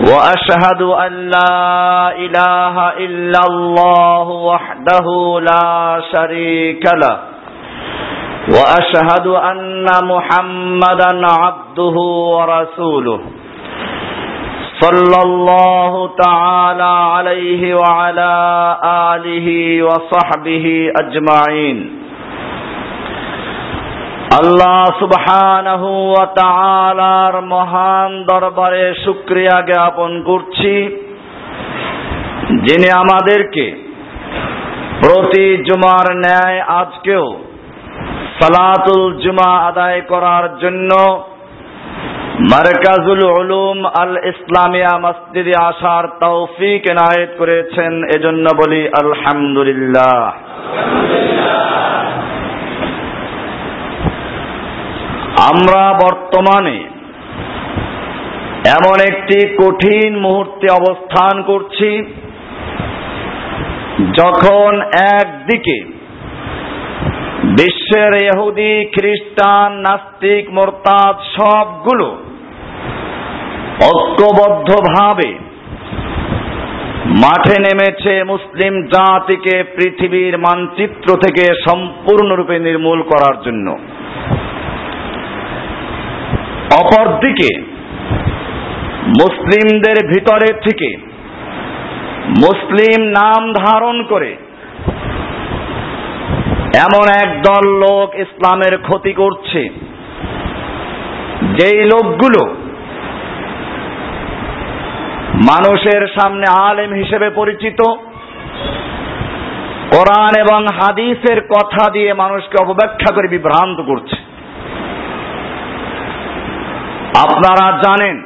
واشهد ان لا اله الا الله وحده لا شريك له. واشهد ان محمدا عبده ورسوله. صلى الله تعالى عليه وعلى اله وصحبه اجمعين আল্লাহ সুবহানাহু মহান দরবারে শুকরিয়া জ্ঞাপন করছি, যিনি আমাদেরকে প্রতি জুমার ন্যায় আজকেও সালাতুল জুমা আদায় করার জন্য মারকাজুল উলুম আল ইসলামিয়া মসজিদে আসার তৌফিক এনায়েত করেছেন। এজন্য বলি আলহামদুলিল্লাহ। আমরা বর্তমানে এমন একটি কঠিন মুহূর্তে অবস্থান করছি, যখন একদিকে বিশ্বের ইহুদি, খ্রিস্টান, নাস্তিক, মোরতাদ সবগুলো ঐক্যবদ্ধভাবে মাঠে নেমেছে মুসলিম জাতিকে পৃথিবীর মানচিত্র থেকে সম্পূর্ণরূপে নির্মূল করার জন্য। অপরদিকে, মুসলিমদের ভিতরে থেকে মুসলিম নাম ধারণ করে এমন একদল লোক ইসলামের ক্ষতি করছে, যেই লোকগুলো মানুষের সামনে আলেম হিসেবে পরিচিত, কোরআন এবং হাদিসের কথা দিয়ে মানুষকে অপব্যাখ্যা করে বিভ্রান্ত করছে। আপনারা জানেন,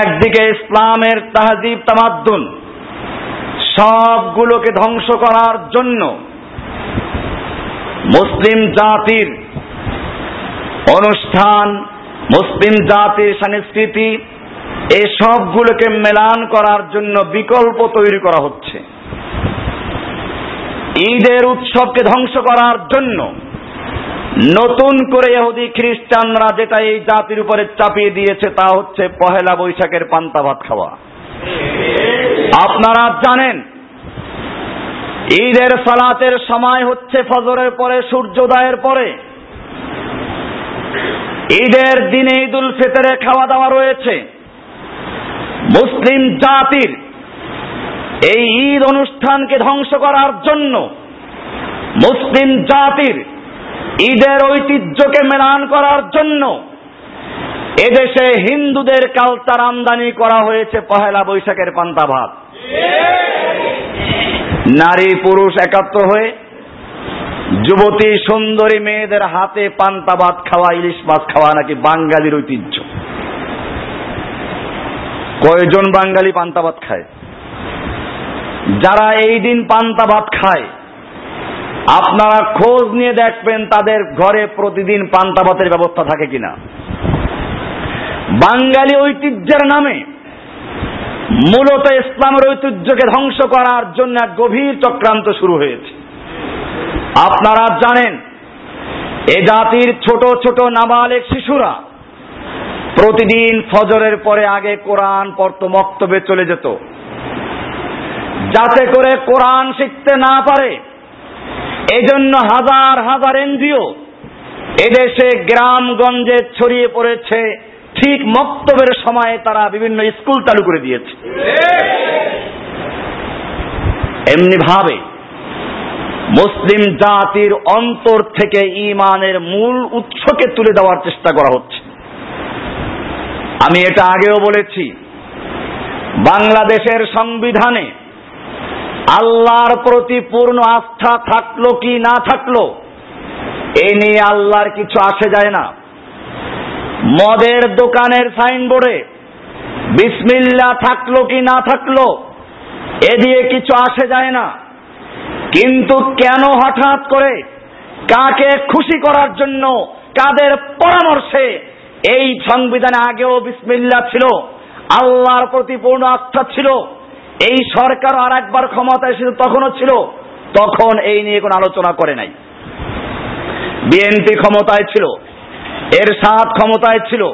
একদিকে ইসলামের তাহজিব তামাদ্দুন, সবগুলোকে ধ্বংস করার জন্য মুসলিম জাতির অনুষ্ঠান, মুসলিম জাতির সংস্কৃতি এই সবগুলোকে মেলান করার জন্য বিকল্প তৈরি করা হচ্ছে। ঈদের উৎসবকে ধ্বংস করার জন্য নতুন করে ইহুদি খ্রিস্টানরা যেটা এই জাতির উপরে চাপিয়ে দিয়েছে, তা হচ্ছে পহেলা বৈশাখের পান্তা ভাত খাওয়া। আপনারা জানেন, ঈদের সালাতের সময় হচ্ছে ফজরের পরে, সূর্যোদয়ের পরে। ঈদের দিনে ঈদুল ফিতরে খাওয়া দাওয়া রয়েছে। মুসলিম জাতির এই ঈদ অনুষ্ঠানকে ধ্বংস করার জন্য মুসলিম জাতির ঈদের ঐতিহ্যকে মেলান করার জন্য এদেশে হিন্দুদের কালচার আমদানি করা হয়েছে পহেলা বৈশাখের পান্তা ভাত। নারী পুরুষ একাত্র হয়ে যুবতী সুন্দরী মেয়েদের হাতে পান্তা ভাত খাওয়া, ইলিশ মাছ খাওয়া নাকি বাঙালির ঐতিহ্য। কয়জন বাঙালি পান্তা ভাত খায়? যারা এই দিন পান্তা ভাত খায় আপনারা খোঁজ নিয়ে দেখবেন তাদের ঘরে প্রতিদিন পান্তা ভাতের ব্যবস্থা থাকে কিনা। বাঙালি ঐতিহ্যের নামে মূলত ইসলামের ঐতিহ্যকে ধ্বংস করার জন্য এক গভীর চক্রান্ত শুরু হয়েছে। আপনারা জানেন, এ জাতির ছোট ছোট নাবালেক শিশুরা প্রতিদিন ফজরের পরে আগে কোরআন পড়ত, মক্তবে চলে যেত। যাতে করে কোরআন শিখতে না পারে এজন্য হাজার হাজার এনজিও এদেশে গ্রামগঞ্জে ছড়িয়ে পড়েছে। ঠিক মক্তবের সময়ে তারা বিভিন্ন স্কুল চালু করে দিয়েছে। এমনি ভাবে মুসলিম জাতির অন্তর থেকে ইমানের মূল উৎসকে তুলে দেওয়ার চেষ্টা করা হচ্ছে। আমি এটা আগেও বলেছি, বাংলাদেশের সংবিধানে আল্লাহর প্রতি পূর্ণ আস্থা থাকল কি না থাকল, এ নিয়ে আল্লাহর কিছু আসে যায় না। মদের দোকানের সাইনবোর্ডে বিসমিল্লা থাকল কি না থাকল, এ দিয়ে কিছু আসে যায় না। কিন্তু কেন হঠাৎ করে কাকে খুশি করার জন্য, কাদের পরামর্শে এই সংবিধানে আগেও বিসমিল্লা ছিল, আল্লাহর প্রতি পূর্ণ আস্থা ছিল এই সরকার আর একবার ক্ষমতায় ছিল তখনও ছিল, তখন এই নিয়ে কোনো আলোচনা করে নাই। বিএনপি ক্ষমতায় ছিল এর সাত ক্ষমতায় ছিল,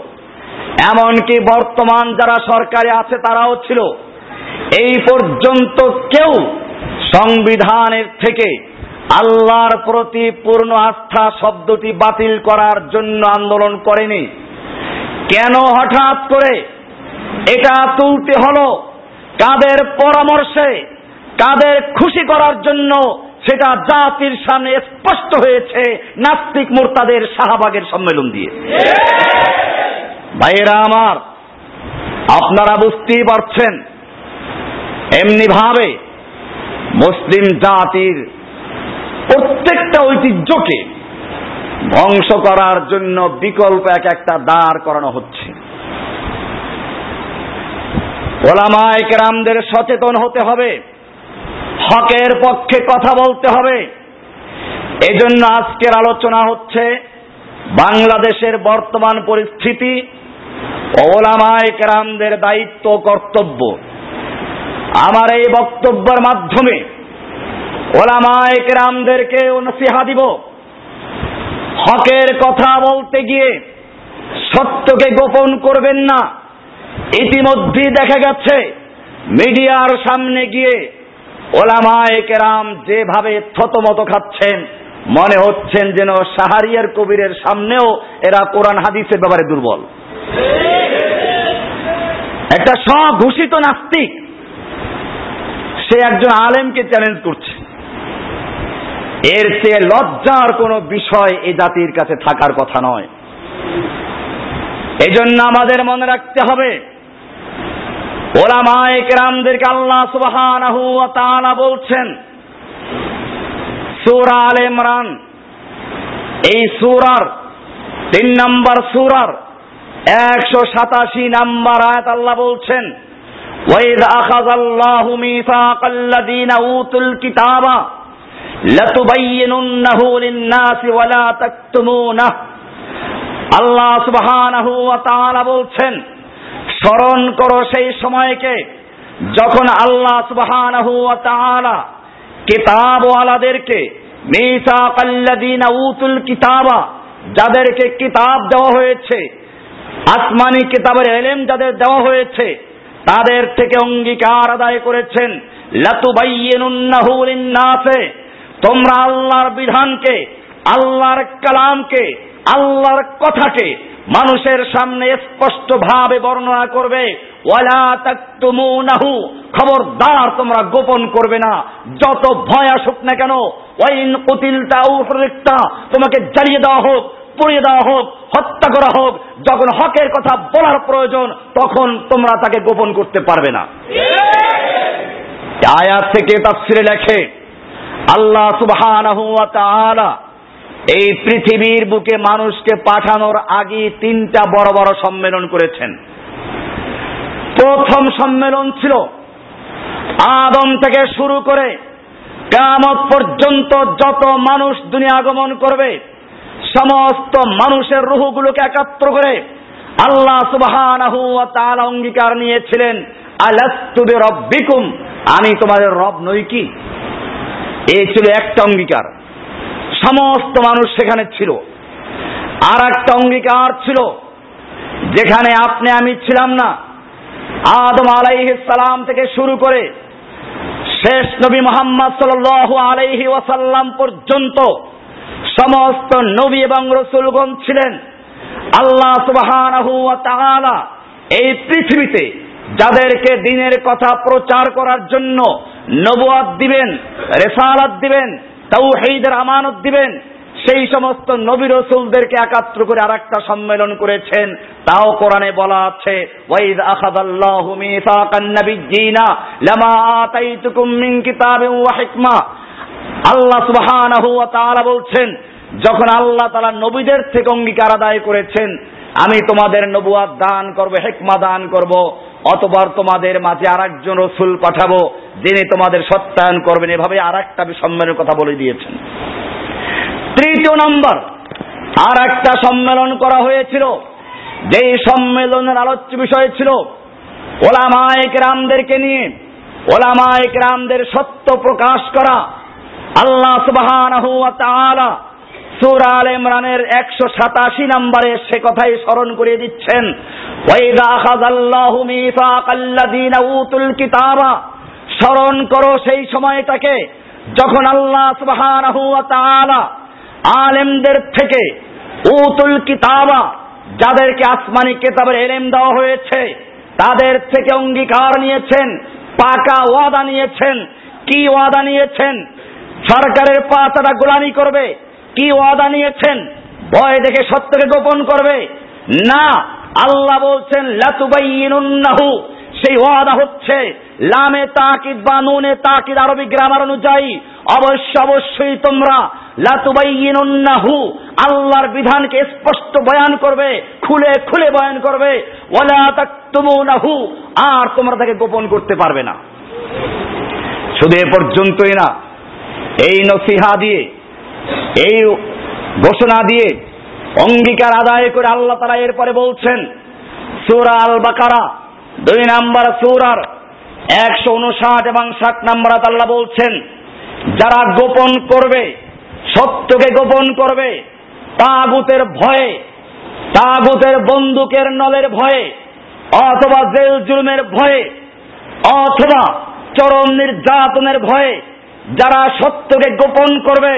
এমনকি বর্তমান যারা সরকারে আছে তারাও ছিল। এই পর্যন্ত কেউ সংবিধানের থেকে আল্লাহর প্রতি পূর্ণ আস্থা শব্দটি বাতিল করার জন্য আন্দোলন করেনি। কেন হঠাৎ করে এটা তুলতে হলো? কাদের পরামর্শে, কাদের খুশি করার জন্য সেটা জাতির সামনে স্পষ্ট হয়েছে, নাস্তিক মোর্তাদের শাহবাগের সম্মেলন দিয়ে। ভাইয়েরা আমার, আপনারা বুঝতেই পারছেন এমনি ভাবে মুসলিম জাতির প্রত্যেকটা ঐতিহ্যকে ধ্বংস করার জন্য বিকল্প এক একটা দাঁড় করানো হচ্ছে। ওলামায় কেরামদের সচেতন হতে হবে। হকের পক্ষে কথা বলতে হবে। এজন্য আজকের আলোচনা হচ্ছে বাংলাদেশের বর্তমান পরিস্থিতি ওলামায় কেরামদের দায়িত্ব কর্তব্য। আমার এই বক্তব্যের মাধ্যমে ওলামায় কেরামদেরকে নসিহা দিব। হকের কথা বলতে গিয়ে সত্যকে গোপন করবেন না। ইতিমধ্যেই দেখা গেছে, মিডিয়ার সামনে গিয়ে ওলামায় কেরাম যেভাবে থতমত খাচ্ছেন, মনে হচ্ছেন যেন সাহারিয়ার কবিরের সামনেও এরা কোরআন হাদিসের ব্যাপারে দুর্বল। একটা স্বঘোষিত নাস্তিক, সে একজন আলেমকে চ্যালেঞ্জ করছে। এর চেয়ে লজ্জার কোনো বিষয় এ জাতির কাছে থাকার কথা নয়। এজন্য আমাদের মনে রাখতে হবে ওলামায়ে কেরামদেরকে আল্লাহ সুবহানাহু ওয়া তাআলা বলছেন সূরা আল ইমরান এই সূরার তিন নম্বর সূরার একশো সাতাশি নাম্বার আয়াত আল্লাহ বলছেন وإذ أخذ الله ميثاق الذين أوتوا الكتاب لتبيننه للناس ولا تكتمونه আল্লাহ সুবহানাহু ওয়া বলছেন, স্মরণ করো সেই সময়কে যখন আল্লাহ তাআলা কিতাবওয়ালাদেরকে, মিসাকাল্লাযীনা উতুল কিতাবা, যাদেরকে কিতাব দেওয়া হয়েছে, আসমানি কিতাবের এলেম যাদের দেওয়া হয়েছে, তাদের থেকে অঙ্গীকার আদায় করেছেন, লাতুবাইয়িনুন্নাহু তোমরা আল্লাহর বিধানকে, আল্লাহর কালামকে আল্লাহর কথাকে মানুষের সামনে স্পষ্ট ভাবে বর্ণনা করবে। খবরদার তোমরা গোপন করবে না। যত ভয় আসুক না কেন, ওয়াইন কুতিলতা উহরিকতা তোমাকে জ্বালিয়ে দেওয়া হোক, পুড়িয়ে দেওয়া হোক, হত্যা করা হোক, যখন হকের কথা বলার প্রয়োজন, তখন তোমরা তাকে গোপন করতে পারবে না। আয়াত থেকে তাফসিরে লেখে, আল্লাহ তাআলা এই পৃথিবীর বুকে মানুষকে পাঠানোর আগে তিনটা বড় বড় সম্মেলন করেছেন। প্রথম সম্মেলন ছিল আদম থেকে শুরু করে কামত পর্যন্ত যত মানুষ দুনিয়া আগমন করবে, সমস্ত মানুষের রুহগুলোকে একাত্র করে আল্লাহ সুবহানাহু ওয়া অঙ্গীকার নিয়েছিলেন, আলাস্তু আমি তোমাদের রব নই কি? এই ছিল একটা অঙ্গীকার। সমস্ত মানুষ সেখানে ছিল। আর একটা অঙ্গীকার ছিল, যেখানে আপনি আমি ছিলাম না। আদম সালাম থেকে শুরু করে শেষ নবী মোহাম্মদ সাল্লাল্লাহু আলাইহি ওয়াসাল্লাম পর্যন্ত সমস্ত নবী এবং রসুলগণ ছিলেন। আল্লাহ সুবহানাহু ওয়া এই পৃথিবীতে যাদেরকে দিনের কথা প্রচার করার জন্য নবুয়াত দিবেন, রেসালাত দিবেন তাওহীদের আমানত দিবেন সেই সমস্ত নবী রসুলদেরকে একাত্র করে আর একটা সম্মেলন করেছেন। তাও কোরআনে বলা আছে আল্লাহ সুবহানাহু বলছেন, যখন আল্লাহ তাআলা নবীদের থেকে অঙ্গীকার আদায় করেছেন, আমি তোমাদের নবুয়াদ দান করব, হেকমা দান করব। অতবার তোমাদের মাঝে আর একজন রসুল পাঠাবো, যিনি তোমাদের সত্যায়ন করবেন। এভাবে আর একটা সম্মেলনের কথা বলে দিয়েছেন। তৃতীয় নম্বর আর একটা সম্মেলন করা হয়েছিল। যেই সম্মেলনের আলোচ্য বিষয় ছিল ওলামায়ক রামদেরকে নিয়ে ওলামায়ক রামদের সত্য প্রকাশ করা। আল্লাহ তাআলা সূরা আল ইমরানের 187 নম্বরে সে কথাই স্মরণ করিয়ে দিচ্ছেন। উতুল কিতাবা। স্মরণ করো সেই সময়টাকে যখন আল্লাহ সুবহানাহু আলেমদের থেকে উতুল কিতাবা, যাদেরকে আসমানি কেতাবের এলেম দেওয়া হয়েছে, তাদের থেকে অঙ্গীকার নিয়েছেন, পাকা ওয়াদা নিয়েছেন। কি ওয়াদা নিয়েছেন? সরকারের পা তারা গোলামি করবে। কি ওয়াদা নিয়েছেন? ভয় দেখে সত্যকে গোপন করবে। না, আল্লাহ বলছেন লাতুবাইনুন্নাহু সেই ওয়াদা হচ্ছে, লামে তাকিদ বা নুনে তাকিদ আরবি গ্রামার অনুযায়ী, অবশ্য অবশ্যই তোমরা লাতুবাইনুন্নাহু আল্লাহর বিধানকে স্পষ্ট বয়ান করবে, খুলে খুলে বয়ান করবে, ওয়ালা তাকতুমুনাহু, আর তোমরা তাকে গোপন করতে পারবে না। শুধু এ পর্যন্তই না, এই নসিহা দিয়ে এই ঘোষণা দিয়ে অঙ্গীকার আদায় করে আল্লাহ তারা এরপরে বলছেন, সুরা আল বাকারা দুই নাম্বার সুরার একশো উনষাট এবং ষাট নাম্বার আল্লাহ বলছেন, যারা গোপন করবে, সত্যকে গোপন করবে, তাগুতের ভয়ে, তাগুতের বন্দুকের নলের ভয়ে, অথবা জেল জুলুমের ভয়ে, অথবা চরম নির্যাতনের ভয়ে, যারা সত্যকে গোপন করবে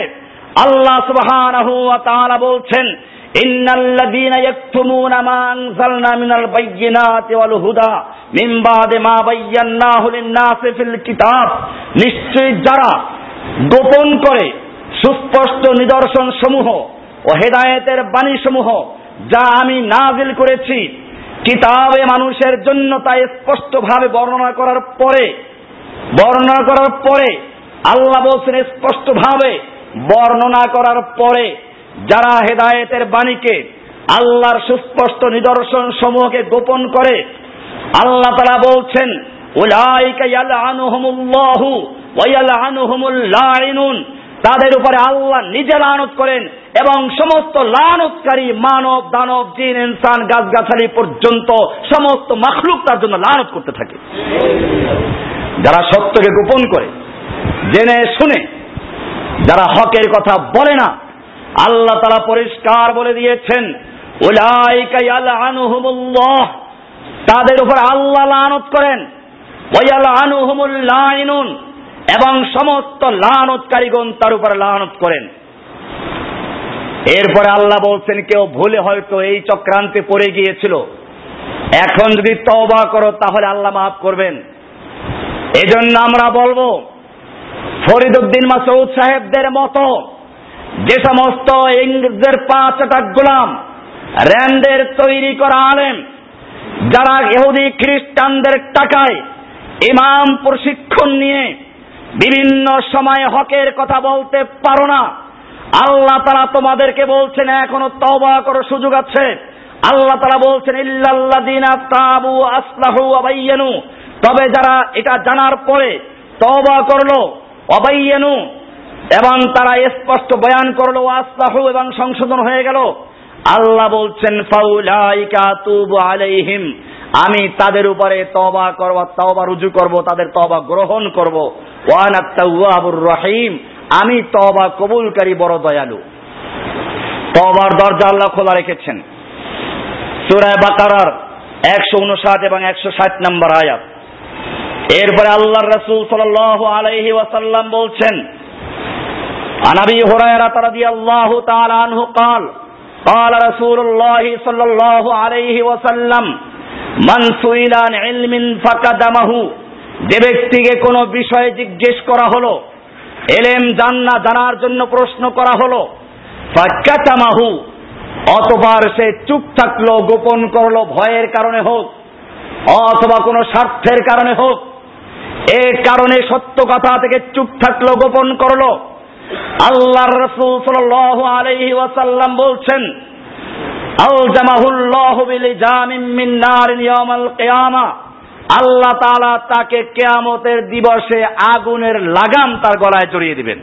আল্লাহ সুবহানাহু ওয়া তাআলা বলছেন, ইন্নাল্লাযীনা ইয়াকতুমুনা মা আনজালনা মিনাল বায়্যিনাতি ওয়াল হুদা, মিন বাদে মা বায়্যান্নাহু লিন-নাসি ফিল কিতাব। নিশ্চয়ই যারা গোপন করে সুস্পষ্ট নিদর্শন সমূহ ও হেদায়েতের বাণী সমূহ যা আমি নাজিল করেছি, কিতাবে মানুষের জন্য তা স্পষ্টভাবে বর্ণনা করার পরে, বর্ণনা করার পরে আল্লাহ বলছেন স্পষ্টভাবে বর্ণনা করার পরে যারা হেদায়েতের বাণীকে আল্লাহর সুস্পষ্ট নিদর্শন সমূহকে গোপন করে, আল্লাহ তারা বলছেন তাদের উপরে আল্লাহ নিজে লানত করেন এবং সমস্ত লানতকারী মানব, দানব, জিন, ইনসান, গাছগাছালি পর্যন্ত সমস্ত মাখলুক তার জন্য লানত করতে থাকে। যারা সত্যকে গোপন করে, জেনে শুনে যারা হকের কথা বলে না, আল্লাহ তারা পরিষ্কার বলে দিয়েছেন তাদের উপর আল্লাহ লানত করেন এবং সমস্ত লানতকারীগণ তার উপর লানত করেন। এরপরে আল্লাহ বলছেন, কেউ ভুলে হয়তো এই চক্রান্তে পড়ে গিয়েছিল। এখন যদি তবা করো, তাহলে আল্লাহ মাফ করবেন। এজন্য আমরা বলব ফরিদুদ্দিন মাসউদ সাহেবদের মতো যে সমস্ত ইংরেজদের পাঁচটা গোলাম, র্যান্ডের তৈরি করা আলেম, যারা ইহুদি খ্রিস্টানদের টাকায় ইমাম প্রশিক্ষণ নিয়ে বিভিন্ন সময় হকের কথা বলতে পারো না। আল্লাহ তারা তোমাদেরকে বলছেন, এখনও তবা করো সুযোগ আছে। আল্লাহ তারা বলছেন, ইল্লাল্লাযিনা তাবু আসলাহু আবাইয়ানু তবে যারা এটা জানার পরে তবা করল অবাইয়ানু। এবং তারা স্পষ্ট বয়ান করল আসলাহু এবং সংশোধন হয়ে গেল। আল্লাহ বলছেন আলাইহিম। আমি তাদের উপরে তবা করব তবা রুজু করব, তাদের তবা গ্রহণ করব। ওয়ান আত্তাওয়াবুর রহিম। আমি তবা কবুলকারী, বড় দয়ালু। তবার দরজা আল্লাহ খোলা রেখেছেন। সুরায় বাকারার একশো উনষাট এবং একশো ষাট নম্বর আয়াত। এরপরে আল্লাহ রসুল সাল আলাইহি ওয়াসাল্লাম বলছেন আনাবি হুরায়রা রাদিয়াল্লাহু তাআলা আনহু قال قال رسول الله صلى الله عليه وسلم من سئل عن علم فقدمه যে ব্যক্তিকে কোনো বিষয়ে জিজ্ঞেস করা হলো এলেম জান্না জানার জন্য প্রশ্ন করা হলো ফাকাতামাহু অতবার সে চুপ থাকলো গোপন করলো ভয়ের কারণে হোক অথবা কোনো স্বার্থের কারণে হোক এ কারণে সত্য কথা থেকে চুপ থাকল, গোপন করল। আল্লাহর রসুল ওয়াসাল্লাম বলছেন কিয়ামা। আল্লাহ তাআলা তাকে কিয়ামতের দিবসে আগুনের লাগাম তার গলায় জড়িয়ে দিবেন।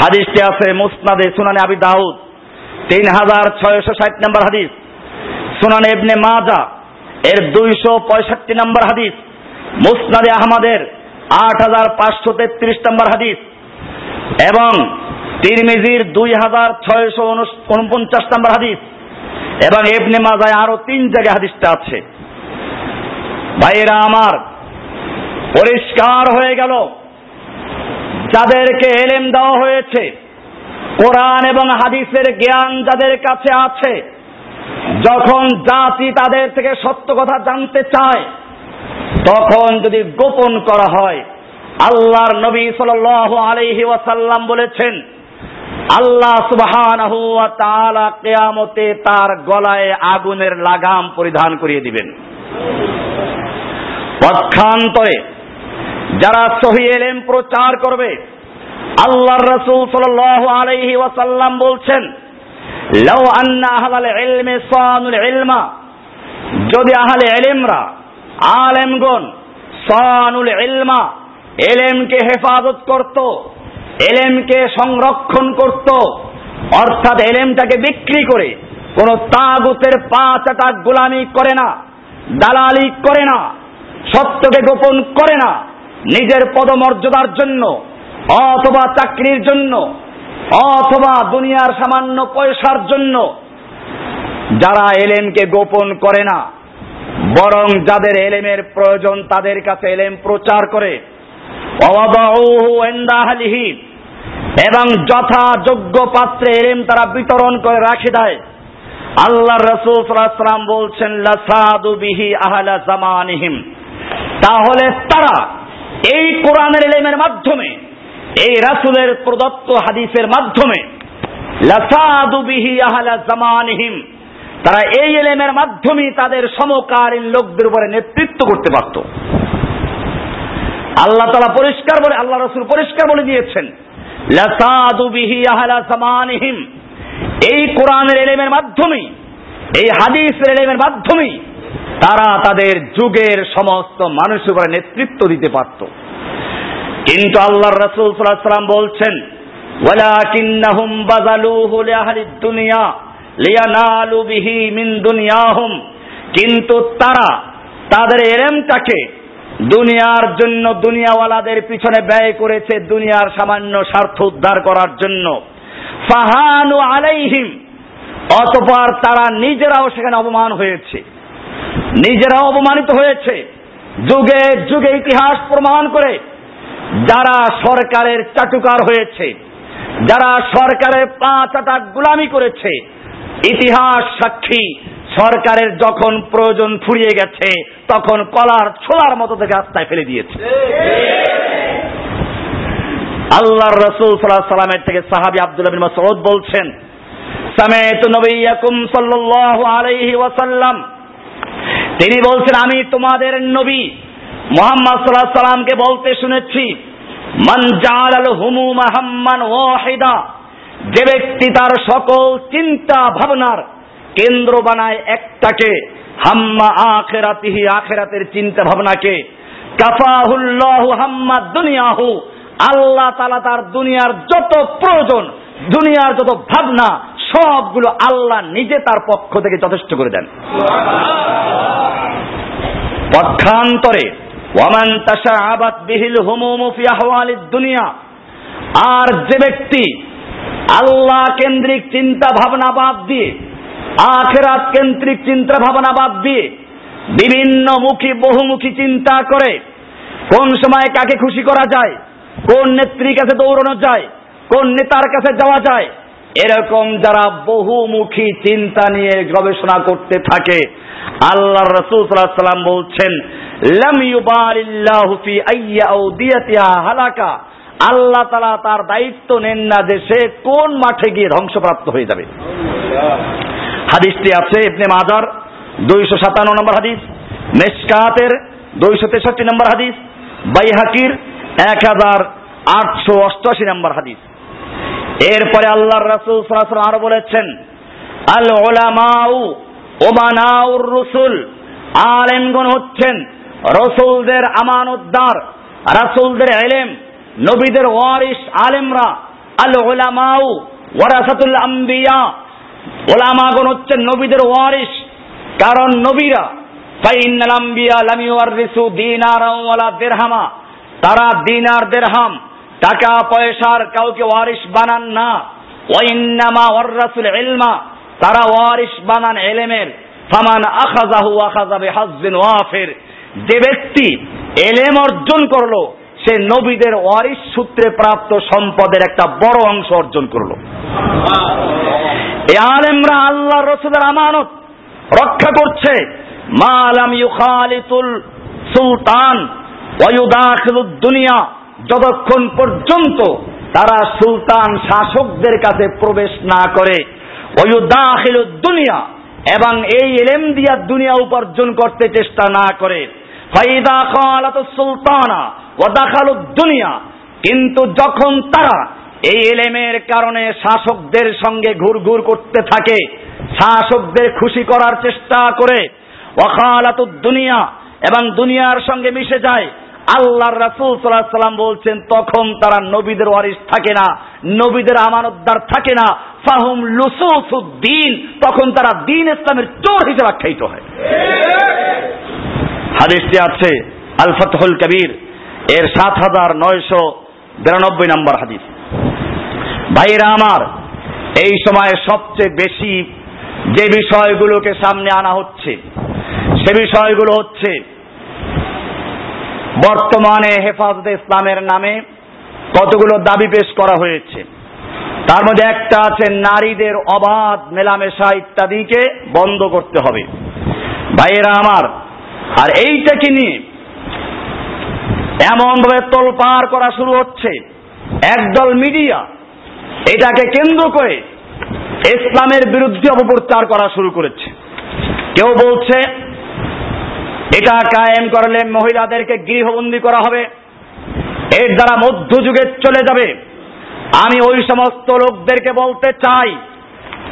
হাদিসটি আছে মুসনাদে সুনানে আবি দাউদ, তিন হাজার ছয়শো ষাট নম্বর হাদিস। সুনানে ইবনে মাজা এর দুইশো পঁয়ষট্টি নম্বর হাদিস। মুসনাদে আহমদের আট হাজার পাঁচশো তেত্রিশ নম্বর হাদিস এবং তিরমিজির দুই হাজার ছয়শো উনপঞ্চাশ নম্বর হাদিস এবং এবনে মাজায় আরও তিন জায়গায় হাদিসটা আছে। ভাইয়েরা আমার, পরিষ্কার হয়ে গেল। যাদেরকে এলেম দেওয়া হয়েছে, কোরআন এবং হাদিসের জ্ঞান যাদের কাছে আছে, যখন জাতি তাদের থেকে সত্য কথা জানতে চায় তখন যদি গোপন করা হয়, আল্লাহর নবী সাল আলহি ওয়াসাল্লাম বলেছেন, আল্লাহ তাআলা কিয়ামতে তার গলায় আগুনের লাগাম পরিধান করিয়ে দিবেন। পক্ষান্তরে যারা সহি প্রচার করবে, আল্লাহর রাসূল সাল্লাল্লাহু আলাইহি ওয়াসাল্লাম বলছেন, লাউ আন্না আহলাল ইলমি সানুল ইলমা। যদি আহলে ইলমরা আলেমগণ সানুল এলমা এলেমকে হেফাজত করত, এলেমকে সংরক্ষণ করত, অর্থাৎ এলেমটাকে বিক্রি করে কোন তাগুতের পা চাটা গোলামি করে না, দালালি করে না, সত্যকে গোপন করে না, নিজের পদমর্যাদার জন্য অথবা চাকরির জন্য অথবা দুনিয়ার সামান্য পয়সার জন্য। যারা এলেমকে গোপন করে না বরং যাদের এলেমের প্রয়োজন তাদের কাছে এলেম প্রচার করে। এবং যথাযোগ্য পাত্রে এলেম তারা বিতরণ করে রাখে দেয়। আল্লাহ রসুল সাল্লাম বলছেন, লাসাদু বিহি আহলা জামানিহিম। তাহলে তারা এই কোরআনের এলেমের মাধ্যমে, এই রাসুলের প্রদত্ত হাদিসের মাধ্যমে, লাসাদু বিহি আহলা জামানিহিম। তারা এই এলেমের মাধ্যমে তাদের সমকালীন লোকদের উপরে নেতৃত্ব করতে পারত। আল্লাহ তালা পরিষ্কার বলে, আল্লাহ রসুল পরিষ্কার বলে দিয়েছেন এই কোরআনের এলেমের মাধ্যমেই, এই হাদিসের এলেমের মাধ্যমেই তারা তাদের যুগের সমস্ত মানুষের উপরে নেতৃত্ব দিতে পারত। কিন্তু আল্লাহ রসুল সাল্লাম বলছেন, ওয়ালাকিন্নাহুম বাজালুহু লিআহলিদ দুনিয়া। দুনিয়াহুম। কিন্তু তারা তাদের এলেমটাকে দুনিয়ার জন্য দুনিয়াওয়ালাদের পিছনে ব্যয় করেছে দুনিয়ার সামান্য স্বার্থ উদ্ধার করার জন্য। ফাহানু আলাইহিম, অতপর তারা নিজেরাও সেখানে অপমান হয়েছে। নিজেরাও অপমানিত হয়েছে। যুগে যুগে ইতিহাস প্রমাণ করে যারা সরকারের চাটুকার হয়েছে, যারা সরকারের পাঁচ আটা গুলামি করেছে ইতিহাস সাক্ষী। সরকারের যখন প্রয়োজন ফুরিয়ে গেছে, তখন কলার ছোলার মতো থেকে রাস্তায় ফেলে দিয়েছে। আল্লাহর রসুল সাল্লাহ সাল্লামের থেকে সাহাবি আব্দুল বিন মাসউদ বলছেন সামেত নবিয়াকুম সাল্লাল্লাহু আলাইহি ওয়াসাল্লাম। তিনি বলছেন, আমি তোমাদের নবী মোহাম্মদ সাল্লাহ সাল্লামকে বলতে শুনেছি, মান জালাল হুমুম হাম্মান ওয়াহিদা। যে ব্যক্তি তার সকল চিন্তা ভাবনার কেন্দ্র বানায় একটাকে, হাম্মা আখেরাতিহি, আখেরাতের চিন্তা ভাবনাকে, কাফাহুল্লাহু হাম্মা দুনিয়াহু, আল্লাহ তালা তার দুনিয়ার যত প্রয়োজন, দুনিয়ার যত ভাবনা, সবগুলো আল্লাহ নিজে তার পক্ষ থেকে যথেষ্ট করে দেন। পক্ষান্তরে, ওয়ামান তাশা আবাদ বিহিল হুমুমু ফি আহওয়ালিদ দুনিয়া, আর যে ব্যক্তি আল্লাহ কেন্দ্রিক চিন্তা ভাবনা বাদ দিয়ে, আখেরাত কেন্দ্রিক চিন্তা ভাবনা বাদ দিয়ে, বিভিন্ন মুখী বহুমুখী চিন্তা করে, কোন সময় কাকে খুশি করা যায়, কোন নেত্রীর কাছে দৌড়ানো যায়, কোন নেতার কাছে যাওয়া যায়, এরকম যারা বহুমুখী চিন্তা নিয়ে গবেষণা করতে থাকে আল্লাহ রসুল সাল্লাম বলছেন হালাকা। আল্লাহ তালা তার দায়িত্ব নেন না যে সে কোন মাঠে গিয়ে ধ্বংসপ্রাপ্ত হয়ে যাবে। হাদিসটি আছে ইবনে মাজার দুইশো সাতান্ন নম্বর হাদিস, মেসকাতের দুইশো তেষট্টি নম্বর হাদিস, বাইহাকির এক হাজার আটশো অষ্টআশি নম্বর হাদিস। এরপরে আল্লাহর রাসূল সাল্লাল্লাহু আরও বলেছেন আল ওলামাউ ওমানাউর রসুল, আলেমগণ হচ্ছেন রসুলদের আমানতদার, রাসুলদের এলেম। নবীদের ওয়ারিস আলেমরা আল ওলামাউ ওয়ারাসাতুল আম্বিয়া। ওলামাগণ হচ্ছেন নবীদের ওয়ারিস কারণ নবীরা ফাইনাল আম্বিয়া লাম ইউয়ারিসু দিনারাও ওয়ালা দিরহামা। তারা দিনার দেরহাম, টাকা পয়সার কাউকে ওয়ারিস বানান না। ওয়াইন্নামা ওয়াররাসুল ইলমা, তারা ওয়ারিস বানান এলেমের। ফামান আখাজাহু আখাজা বিহাজ্জিন ওয়াফির। যে ব্যক্তি এলেম অর্জন করল সে নবীদের ওয়ারিস সূত্রে প্রাপ্ত সম্পদের একটা বড় অংশ অর্জন করল। আলেমরা আল্লাহ রসুলের আমানত রক্ষা করছে। মালাম ইউখালিতুল সুলতান দুনিয়া। যতক্ষণ পর্যন্ত তারা সুলতান শাসকদের কাছে প্রবেশ না করে দুনিয়া এবং এই এলেম দিয়া দুনিয়া উপার্জন করতে চেষ্টা না করে। ফাইদা সুলতানা ও দুনিয়া কিন্তু যখন তারা এই এলেমের কারণে শাসকদের সঙ্গে ঘুরঘুর করতে থাকে, শাসকদের খুশি করার চেষ্টা করে ওয়াখালাতুদ দুনিয়া এবং দুনিয়ার সঙ্গে মিশে যায়, আল্লাহর রাসূল সাল্লাল্লাহু সাল্লাম বলছেন, তখন তারা নবীদের ওয়ারিস থাকে না, নবীদের আমানতদার থাকে না। ফাহুম লুসুসুদ্দিন তখন তারা দিন ইসলামের চোর হিসেবে আখ্যায়িত হয়। হাদিসটি আছে আল ফতহুল কবির। এর সাত হাজার নয়শো বিরানব্বই নম্বর হাদিস। ভাইরা আমার, এই সময়ে সবচেয়ে বেশি যে বিষয়গুলোকে সামনে আনা হচ্ছে, সে বিষয়গুলো হচ্ছে বর্তমানে হেফাজতে ইসলামের নামে কতগুলো দাবি পেশ করা হয়েছে। তার মধ্যে একটা আছে, নারীদের অবাধ মেলামেশা ইত্যাদিকে বন্ধ করতে হবে। ভাইয়েরা আমার, আর এইটাকে নিয়ে এমন ভাবে তোলপার করা শুরু হচ্ছে। একদল মিডিয়া এটাকে কেন্দ্র করে ইসলামের বিরুদ্ধে অপপ্রচার করা শুরু করেছে। কেউ বলছে, এটা কায়েম করলে মহিলাদেরকে গৃহবন্দী করা হবে। এর দ্বারা মধ্যযুগে চলে যাবে। আমি ওই সমস্ত লোকদেরকে বলতে চাই,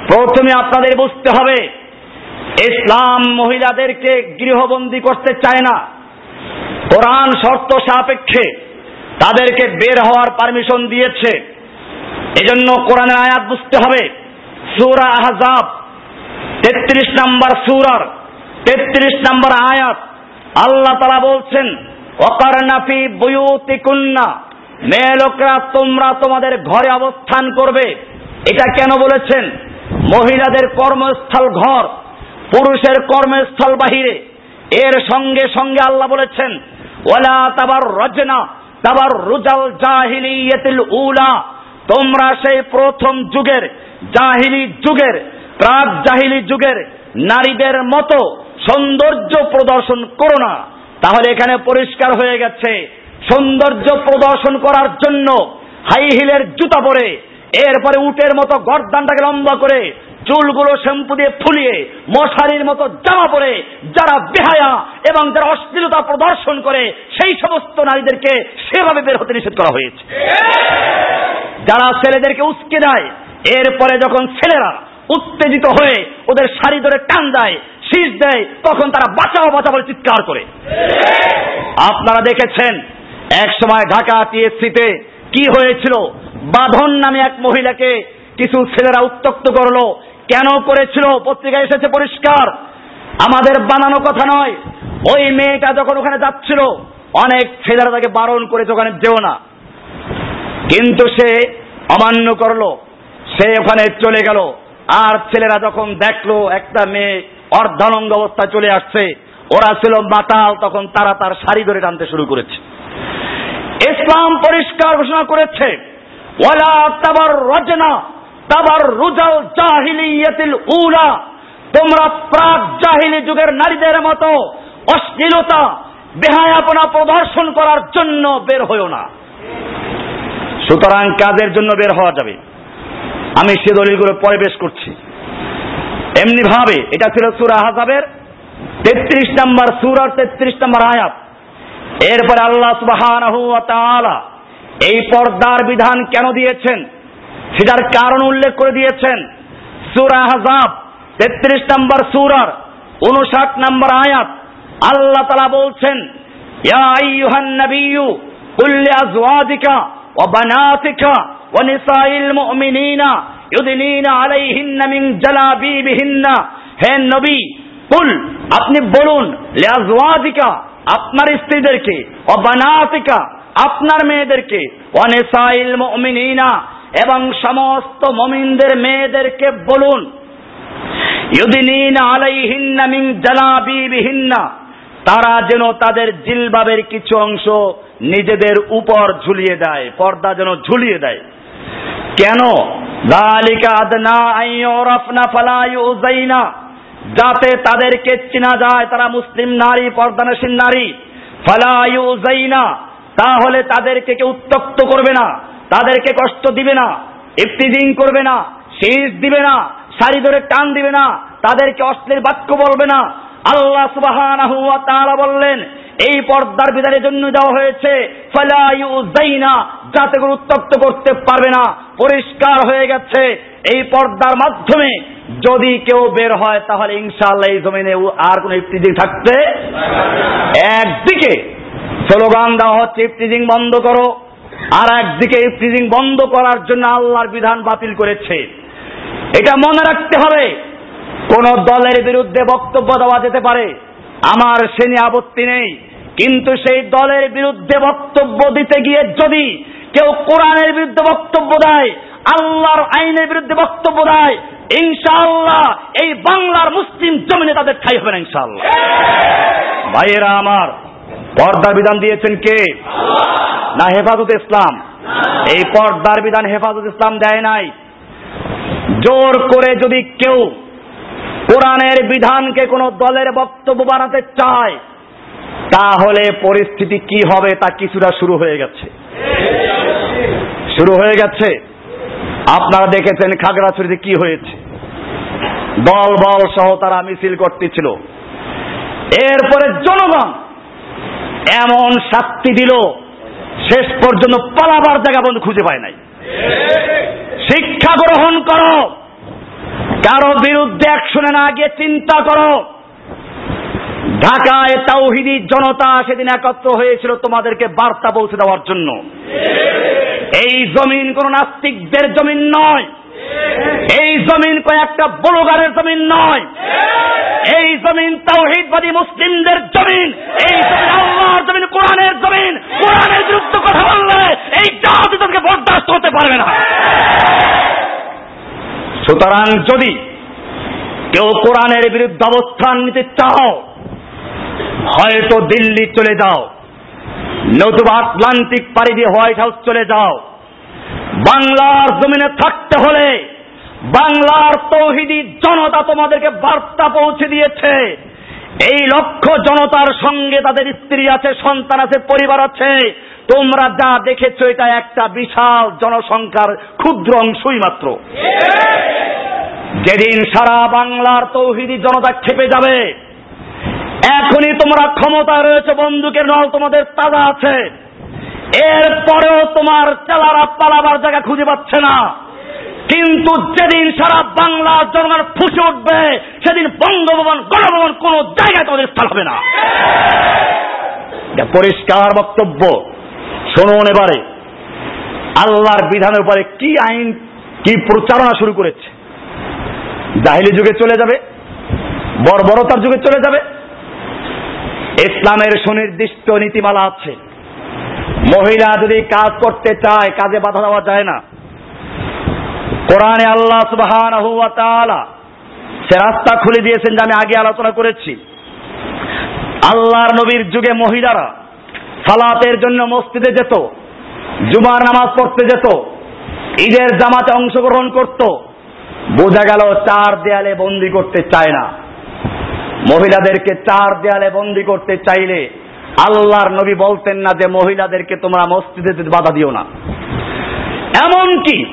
প্রথমে আপনাদের বুঝতে হবে, ইসলাম মহিলাদেরকে গৃহবন্দী করতে চায় না। কোরআন শর্ত সাপেক্ষে তাদেরকে বের হওয়ার পারমিশন দিয়েছে। এজন্য কোরআনের আয়াত বুঝতে হবে। সুরা আহজাব, তেত্রিশ নম্বর সুরার তেত্রিশ নম্বর আয়াত। আল্লাহ তালা বলছেন অকারনাফি বুয়ুতি কুন্না মেয়ে লোকরা, তোমরা তোমাদের ঘরে অবস্থান করবে। এটা কেন বলেছেন? মহিলাদের কর্মস্থল ঘর, পুরুষের কর্মস্থল বাহিরে। এর সঙ্গে সঙ্গে আল্লাহ বলেছেন ওলা তাবার রজনা তাবার রুজাল জাহিলিয়াতিল উলা। তোমরা সেই প্রথম যুগের জাহিলি যুগের, প্রাক জাহিলি যুগের নারীদের মতো সৌন্দর্য প্রদর্শন করো না। তাহলে এখানে পরিষ্কার হয়ে গেছে, সৌন্দর্য প্রদর্শন করার জন্য হাই হিলের জুতা পরে, এরপরে উটের মতো গরদানটাকে লম্বা করে চুলগুলো শ্যাম্পু দিয়ে ফুলিয়ে মশারির মতো জামা পরে যারা বেহায়া এবং যারা অশ্লীলতা প্রদর্শন করে, সেই সমস্ত নারীদেরকে সেভাবে বের হতে নিষেধ করা হয়েছে। যারা ছেলেদেরকে উস্কে দেয়, এরপরে যখন ছেলেরা উত্তেজিত হয়ে ওদের শাড়ি ধরে টান দেয়, শীষ দেয়, তখন তারা বাঁচাও বাঁচা বলে চিৎকার করে। আপনারা দেখেছেন এক সময় ঢাকা টিএসসিতে কি হয়েছিল? বাঁধন নামে এক মহিলাকে কিছু ছেলেরা উত্তক্ত করল কেন করেছিল? পত্রিকায় এসেছে পরিষ্কার। আমাদের বানানো কথা নয়। ওই মেয়েটা যখন ওখানে যাচ্ছিল, অনেক ছেলেরা তাকে বারণ করেছে, ওখানে যেও না। কিন্তু সে অমান্য করল। সে ওখানে চলে গেল। আর ছেলেরা যখন দেখল, একটা মেয়ে অর্ধানঙ্গ অবস্থা চলে আসছে। ওরা ছিল মাতাল, তখন তারা তার শাড়ি ধরে টানতে শুরু করেছে। ইসলাম পরিষ্কার ঘোষণা করেছে, ওয়ালা তাবার রজনা উলা। তোমরা প্রাক জাহিলি যুগের নারীদের মতো অশ্লীলতা, বেহায়াপনা প্রদর্শন করার জন্য বের হইও না। সুতরাং কাজের জন্য বের হওয়া যাবে। আমি সে দলিলগুলো পরে করছি। এমনি ভাবে এটা ছিল সুরা হাজাবের তেত্রিশ নম্বর, সুরার তেত্রিশ নম্বর আয়াত। এরপরে আল্লাহ ওয়া এই পর্দার বিধান কেন দিয়েছেন? সেটার কারণ উল্লেখ করে দিয়েছেন সুরা হাজাব তেত্রিশ নম্বর সুরার উনষাট নম্বর আয়াত। আল্লাহ তালা বলছেন আপনি বলুন আপনার স্ত্রীদেরকে ও বানাতিকা, আপনার মেয়েদেরকে ও নিসাইল এবং সমস্ত মমিনদের মেয়েদেরকে বলুন তারা যেন তাদের জিলবাবের কিছু অংশ নিজেদের উপর ঝুলিয়ে দেয়, পর্দা যেন ঝুলিয়ে দেয়। কেন? যাতে তাদেরকে চেনা যায় তারা মুসলিম নারী পর্দানসীন নারী। ফালা ইউজাইনা তাহলে তাদেরকে কেউ উত্তক্ত করবে না। তাদেরকে কষ্ট দিবে না, ইফতিজিং করবে না শীষ দিবে না, শাড়ি ধরে টান দিবে না, তাদেরকে অশ্লীল বাক্য বলবে না। আল্লাহ তাআলা বললেন, এই পর্দার বিধানের জন্য দেওয়া হয়েছে যাতে করে উত্তক্ত করতে পারবে না, পরিষ্কার হয়ে গেছে। এই পর্দার মাধ্যমে যদি কেউ বের হয়, তাহলে ইনশাআল্লাহ এই জমিনে আর কোন ইফতিজিং থাকতে একদিকে স্লোগান দেওয়া হচ্ছে, ইফতিজিং বন্ধ করো। আর একদিকে ইফতিজিং বন্ধ করার জন্য আল্লাহর বিধান বাতিল করেছে। এটা মনে রাখতে হবে, কোন দলের বিরুদ্ধে বক্তব্য দেওয়া যেতে পারে। আমার সে নিয়ে আপত্তি নেই, কিন্তু সেই দলের বিরুদ্ধে বক্তব্য দিতে গিয়ে যদি কেউ কোরআনের বিরুদ্ধে বক্তব্য দেয়, আল্লাহর আইনের বিরুদ্ধে বক্তব্য দেয়, ইনশাআল্লাহ এই বাংলার মুসলিম জমিনে তাদের ঠাই হবে না ইনশাআল্লাহ। ভাইয়েরা আমার পর্দার বিধান দিয়েছেন কে? না, হেফাজত ইসলাম। এই পর্দার বিধান হেফাজত ইসলাম দেয় নাই। জোর করে যদি কেউ কোরআনের বিধানকে কোন দলের বক্তব্য বানাতে চায়, তাহলে পরিস্থিতি কি হবে তা কিছুটা শুরু হয়ে গেছে। শুরু হয়ে গেছে। আপনারা দেখেছেন খাগড়াছড়িতে কি হয়েছে। দল বল সহ তারা মিছিল করতেছিল। এরপরে জনগণ এমন শাস্তি দিল, শেষ পর্যন্ত পালাবার জায়গা বন্ধু খুঁজে পায় নাই। শিক্ষা গ্রহণ করো। কারও বিরুদ্ধে অ্যাকশনে না গিয়ে চিন্তা করো। ঢাকায় তাওহিদি জনতা সেদিন একত্র হয়েছিল তোমাদেরকে বার্তা পৌঁছে দেওয়ার জন্য। এই জমিন কোন নাস্তিকদের জমিন নয়। এই জমিন কয়েকটা বড়গারের জমিন নয়। এই জমিন তাওহিদবাদী মুসলিমদের জমিন। এই জমিন আল্লাহর জমিন, কোরআনের জমিন। কোরআনের বিরুদ্ধে কথা বললে এই জাতি তাদেরকে বরদাস্ত হতে পারবে না। সুতরাং যদি কেউ কোরআনের বিরুদ্ধে অবস্থান নিতে চাও, হয়তো দিল্লি চলে যাও, নতুবা আটলান্টিক পাড়ি দিয়ে হোয়াইট হাউস চলে যাও। বাংলার জমিনে থাকতে হলে বাংলার তৌহিদি জনতা তোমাদেরকে বার্তা পৌঁছে দিয়েছে। এই লক্ষ্য জনতার সঙ্গে তাদের স্ত্রী আছে, সন্তান আছে, পরিবার আছে। তোমরা যা দেখেছ, এটা একটা বিশাল জনসংখ্যার ক্ষুদ্র অংশই মাত্র। যেদিন সারা বাংলার তৌহিদি জনতা খেপে যাবে, এখনই তোমরা ক্ষমতায় রয়েছে, বন্দুকের নল তোমাদের তাজা আছে। এরপরেও তোমার চেলারা পালাবার জায়গা খুঁজে পাচ্ছে না। কিন্তু যেদিন সারা বাংলা জনগণ ফুসে উঠবে, সেদিন বঙ্গভবন, গণভবন কোন জায়গায় তোমাদের স্থান হবে না। পরিষ্কার বক্তব্য। শুনুন এবারে। আল্লাহর বিধানের উপরে কি আইন, কি প্রচারণা শুরু করেছে? জাহিলি যুগে চলে যাবে, বর্বরতার যুগে চলে যাবে। ইসলামের সুনির্দিষ্ট নীতিমালা আছে। মহিলা যদি কাজ করতে চায়, কাজে বাধা দেওয়া যায় না। কোরআনে আল্লাহ তাআলা সে রাস্তা খুলে দিয়েছেন যে আমি আগে আলোচনা করেছি। আল্লাহর নবীর যুগে মহিলারা সালাতের জন্য মসজিদে যেত, জুমার নামাজ পড়তে যেত, ঈদের জামাতে অংশগ্রহণ করত। বোঝা গেল চার দেয়ালে বন্দি করতে চায় না। মহিলাদেরকে চার দেয়ালে বন্দি করতে চাইলে আল্লাহর নবী বলতেন না যে মহিলাদেরকে তোমরা মসজিদে বাধা দিও না। এমনকি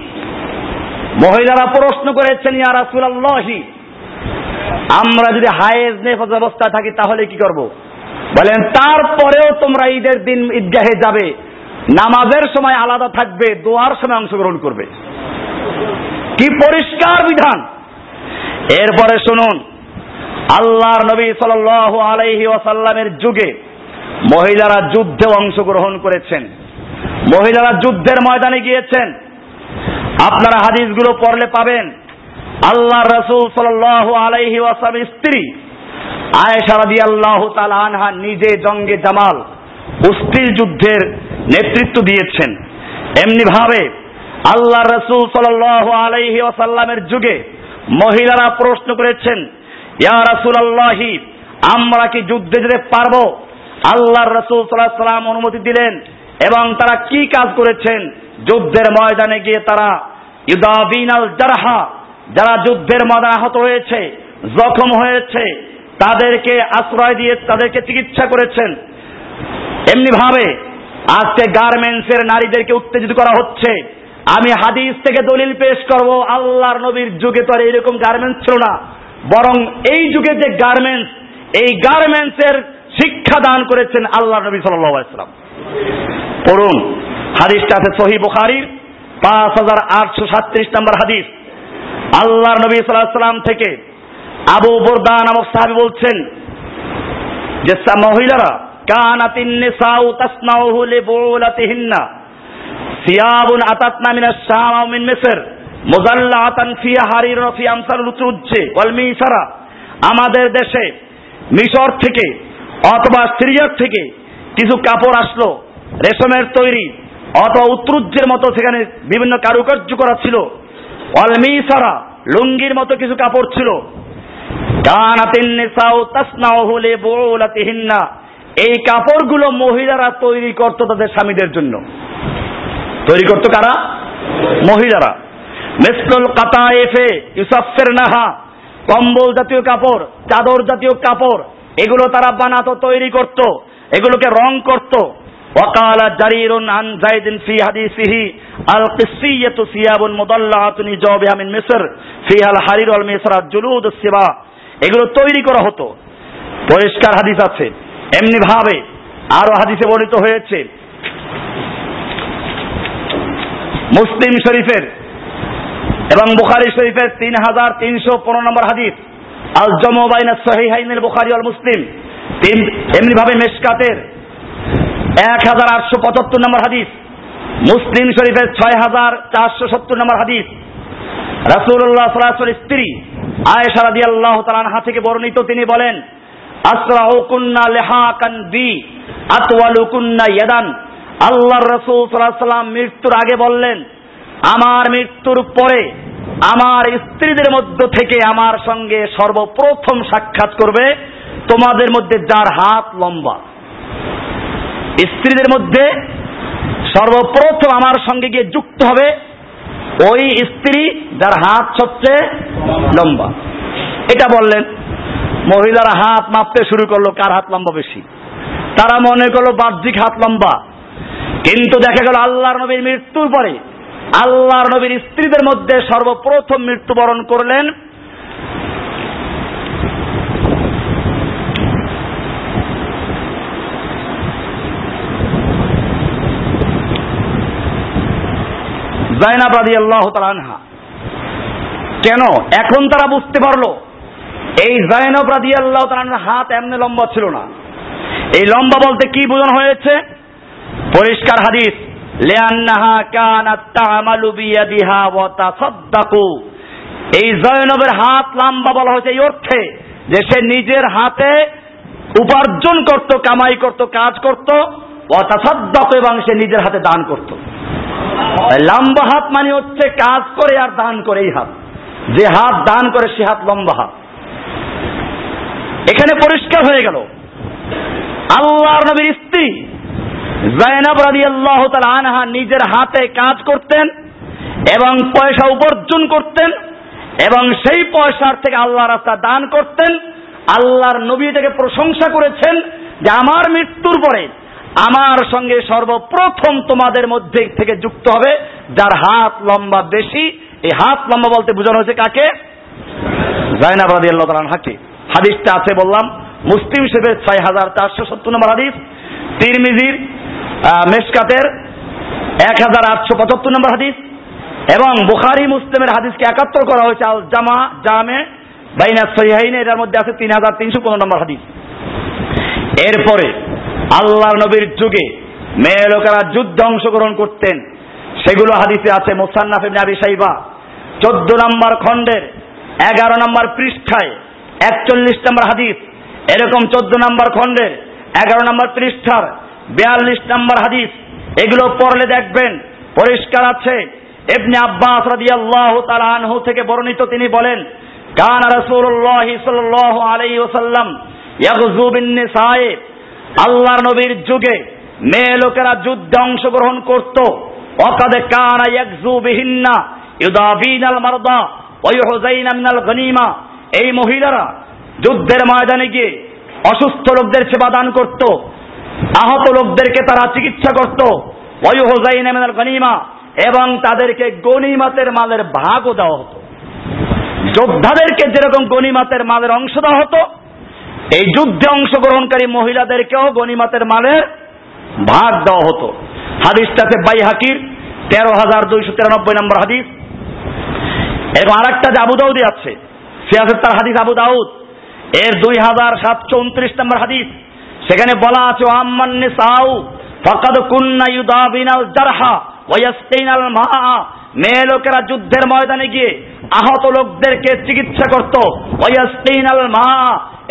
মহিলারা প্রশ্ন করেছেন আমরা যদি হায়েজ নেফাজ অবস্থায় থাকি তাহলে কি করব? বলেন, তারপরেও তোমরা ঈদের দিন ঈদগাহে যাবে, নামাজের সময় আলাদা থাকবে, দোয়ার সময় অংশগ্রহণ করবে। কি পরিষ্কার বিধান! এরপরে শুনুন, আল্লাহর নবী সাল আলাইহি ওয়াসাল্লামের যুগে মহিলারা যুদ্ধে অংশগ্রহণ করেছেন। মহিলারা যুদ্ধের ময়দানে গিয়েছেন। আপনারা হাদিসগুলো পড়লে পাবেন আল্লাহ রসুল সাল আলাইহি ওয়াসাল্লামের স্ত্রী আয়েশা রাদিয়াল্লাহু তাআলা আনহা নিজে জঙ্গে জামাল উস্তিল যুদ্ধের নেতৃত্ব দিয়েছেন। এমনি ভাবে আল্লাহ রসুল সাল আলাইহি ওয়াসাল্লামের যুগে মহিলারা প্রশ্ন করেছেন, ইয়া রাসুল আল্লাহি আমরা কি যুদ্ধে যেতে পারব? আল্লাহর রসুল সাল্লাহ সাল্লাম অনুমতি দিলেন এবং তারা কি কাজ করেছেন? যুদ্ধের ময়দানে গিয়ে তারা ইউদাবিনাল জারহা, যারা যুদ্ধের ময়দানে আহত হয়েছে, জখম হয়েছে, তাদেরকে আশ্রয় দিয়ে তাদেরকে চিকিৎসা করেছেন। এমনি ভাবে আজকে গার্মেন্টসের নারীদেরকে উত্তেজিত করা হচ্ছে। আমি হাদিস থেকে দলিল পেশ করব, আল্লাহর নবীর যুগে তো আর এইরকম গার্মেন্টস ছিল না। বরং এই যুগে যে গার্মেন্টস, এই গার্মেন্টসের শিক্ষা দান করেছেন আল্লাহ নবী সাল্লাম। পড়ুন, হাদিসটা আছে সহি বুখারির পাঁচ হাজার আটশো সাতত্রিশ নম্বর হাদিস। আল্লাহর নবী সাল্লাম থেকে আবু বরদা নামক সাহাবি বলছেন যে মহিলারা, কানাতিন নিসাউ তাসনাউহু লিবুলাতিহিন্না, সিয়াবুন আতাতনা মিনাস শাম আও মিন মিসর মুজাল্লাতান ফি হারির ফি আমসাল উত্রুজ্জে ওয়াল মিসারা আমাদের দেশে মিশর থেকে অথবা সিরিয়ার থেকে কিছু কাপড় আসলো, রেশমের তৈরি, অথবা উত্রুজ্জের মতো সেখানে বিভিন্ন কারুকার্য করা ছিল ওয়াল মিসারা লুঙ্গির মতো কিছু কাপড় ছিল। এই কাপড়গুলো মহিলারা তৈরি করত তাদের স্বামীদের জন্য। তৈরি করতো কারা? মহিলারা। মেসলুল কাতায়েফে ইউসাফের নাহা কম্বল জাতীয় কাপড়, চাদর জাতীয় কাপড় এগুলো তারা বানাতো তৈরি করত এগুলোকে রং করত وقال جرير عن زيد في حديثه القسية ثياب مضلعة جوبها من مصر فيها الحرير والميسر جلود السبا এগুলো তৈরি করা হতো পরিষ্কার হাদিস আছে এমনি ভাবে আরো হাদিসে বর্ণিত হয়েছে মুসলিম শরীফের এবং বুখারি শরীফের তিন হাজার তিনশো পনেরো নম্বর হাদিস আল জমোবাইনা সহিহাইনের বুখারি আল মুসলিম। তিন এমনি ভাবে মেশকাতের। এক হাজার আটশো পঁচাত্তর নম্বর হাদিস। মুসলিম শরীফের ছয় হাজার চারশো সত্তর নম্বর হাদিস। রাসুল্লাহ সাল্লাহ স্ত্রী আয়েশা রাদি আল্লাহ তালানহা থেকে বর্ণিত তিনি বলেন আসরা কুন্না লেহাকান বি, আতওয়ালু কুন্না ইয়াদান। আল্লাহর রসুল সাল্লাহ সাল্লাম মৃত্যুর আগে বললেন আমার মৃত্যুর পরে আমার স্ত্রীদের মধ্য থেকে আমার সঙ্গে সর্বপ্রথম সাক্ষাৎ করবে তোমাদের মধ্যে যার হাত লম্বা। স্ত্রীদের মধ্যে সর্বপ্রথম আমার সঙ্গে গিয়ে যুক্ত হবে ওই স্ত্রী যার হাত সবচেয়ে লম্বা। এটা বললেন, মহিলারা হাত মাপতে শুরু করল, কার হাত লম্বা বেশি? তারা মনে করল বাহ্যিক হাত লম্বা। কিন্তু দেখা গেল আল্লাহর নবীর মৃত্যুর পরে আল্লাহর নবীর স্ত্রীদের মধ্যে সর্বপ্রথম মৃত্যুবরণ করলেন। জাইনাব আল্লাহ তালানহা কেন? এখন তারা বুঝতে পারল, এই জাইনব আল্লাহ তালানহার হাত এমনি লম্বা ছিল না। এই লম্বা বলতে কি বোঝানো হয়েছে? পরিষ্কার হাদিস। এই জয়নবের হাত বলা হয়েছে, এই অর্থে যে সে নিজের হাতে উপার্জন করত, কামাই করত, কাজ করত এবং সে নিজের হাতে দান করত। লম্বা হাত মানে হচ্ছে কাজ করে আর দান করে এই হাত। যে হাত দান করে সে হাত লম্বা হাত। এখানে পরিষ্কার হয়ে গেল। আল্লাহর নবীর স্ত্রী জায়নাব রাদি আল্লাহ আনহা নিজের হাতে কাজ করতেন এবং পয়সা উপার্জন করতেন এবং সেই পয়সার থেকে আল্লাহ রাস্তা দান করতেন। আল্লাহর নবী থেকে প্রশংসা করেছেন যে আমার মৃত্যুর পরে আমার সঙ্গে সর্বপ্রথম তোমাদের মধ্যে থেকে যুক্ত হবে, যার হাত লম্বা বেশি। এই হাত লম্বা বলতে বোঝানো হয়েছে কাকে? জায়নাব রাদি আল্লাহ হাকে হাদিসটা আছে বললাম, মুসলিম শরীফের ছয় হাজার চারশো সত্তর নম্বর হাদিস। তিরমিজির মেসকাতের এক হাজার আটশো পঁচাত্তর নম্বর হাদিস এবং বুখারি, মুসলিমের হাদিসকে একাত্তর করা হয়েছে, আল জামা, জামে, বাইনা সহিহাইনে, এটার মধ্যে আছে তিন হাজার তিনশো পনেরো নম্বর হাদিস। এরপরে আল্লাহ নবীর যুগে মেয়ে লোকেরা যুদ্ধে অংশগ্রহণ করতেন। সেগুলো হাদিসে আছে, মোসান্নাফ ইবনে আবি সাইবা চোদ্দ নম্বর খণ্ডের এগারো নম্বর পৃষ্ঠায় একচল্লিশ নম্বর হাদিস। এরকম চোদ্দ নম্বর খণ্ডের এগারো নম্বর পৃষ্ঠার বিয়াল্লিশ নম্বর হাদিস। এগুলো পড়লে দেখবেন, পরিষ্কার আছে। এমনি আব্বাস রাদিয়াল্লাহু তাআলা আনহু থেকে বর্ণিত তিনি বলেন, কান রাসূলুল্লাহ সাল্লাল্লাহু আলাইহি ওয়াসাল্লাম ইয়াগযু বিন নিসায়ে আল্লাহর নবীর যুগে মেয়ে লোকেরা যুদ্ধে অংশগ্রহণ করত। ওয়াকাদ কানা ইয়াগযু বিহিন্না ইউদাবিনাল মারদা ওয়া ইউহযাইনা মিনাল গনিমা। এই মহিলারা যুদ্ধের ময়দানে গিয়ে অসুস্থ লোকদের সেবা দান করত। আহত লোকদেরকে তারা চিকিৎসা করত। ওয়া ইউহযাইনা মিনাল গনিমা এবং তাদেরকে গনিমাতের মালের ভাগও দেওয়া হতো। যোদ্ধাদেরকে যেরকম গনিমাতের মালের অংশ দেওয়া হতো, এই যুদ্ধে অংশগ্রহণকারী মহিলাদেরকেও গনিমাতের মালের ভাগ দেওয়া হতো। হাদিসটাতে বাই হাকির তেরো হাজার দুইশো তিরানব্বই নম্বর হাদিস। এবং আর একটা যে আবু দাউদি আছে সিয়াসের তার হাদিস আবু দাউদ। এর দুই হাজার সাতশো উনত্রিশ নম্বর হাদিস। সেখানে বলা আছে আম্মান্নে সাউ ফাকাদ কুন্না ইউদাবিনাল জারহা ওয়াসকিনাল মা মেয়ে লোকেরা যুদ্ধের ময়দানে গিয়ে আহত লোকদেরকে চিকিৎসা করত ওয়াসকিনাল মা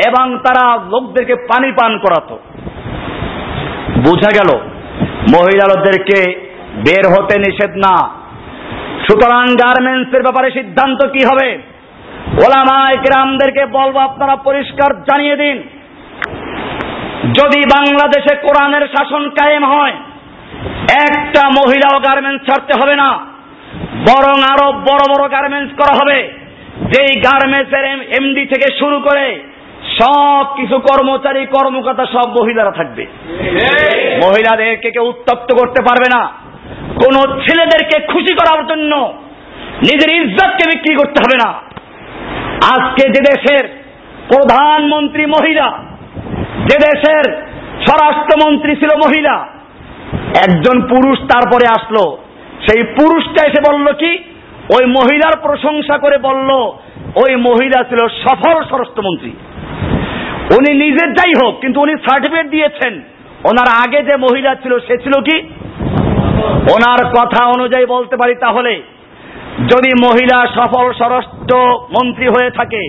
এবং তারা লোকদেরকে পানি পান করাতো। বোঝা গেল, মহিলাদেরকে বের হতে নিষেধ না। সুতরাং গার্মেন্টসের ব্যাপারে সিদ্ধান্ত কি হবে? ওলামা গ্রামদেরকে বলব, আপনারা পরিষ্কার জানিয়ে দিন। যদি বাংলাদেশে কোরআনের শাসন কায়েম হয়, একটা মহিলাও গার্মেন্টস ছাড়তে হবে না। বরং আরও বড় বড় গার্মেন্টস করা হবে। যেই গার্মেন্টসের এমডি থেকে শুরু করে সব কিছু কর্মচারী, কর্মকর্তা সব মহিলারা থাকবে। মহিলাদেরকে কেউ উত্তপ্ত করতে পারবে না। কোন ছেলেদেরকে খুশি করার জন্য নিজের ইজ্জতকে বিক্রি করতে হবে না। আজকে যে দেশের প্রধানমন্ত্রী মহিলা যে দেশের স্বরাষ্ট্রমন্ত্রী ছিল মহিলা, একজন পুরুষ তারপরে আসলো। সেই পুরুষটা এসে বলল কি, ওই মহিলার প্রশংসা করে বলল, ওই মহিলা ছিল সফল স্বরাষ্ট্রমন্ত্রী। উনি নিজের যাই হোক, কিন্তু উনি সার্টিফিকেট দিয়েছেন। ওনার আগে যে মহিলা ছিল, সে ছিল কি? ওনার কথা অনুযায়ী বলতে পারি তাহলে, যদি মহিলা সফল স্বরাষ্ট্র মন্ত্রী হয়ে থাকে,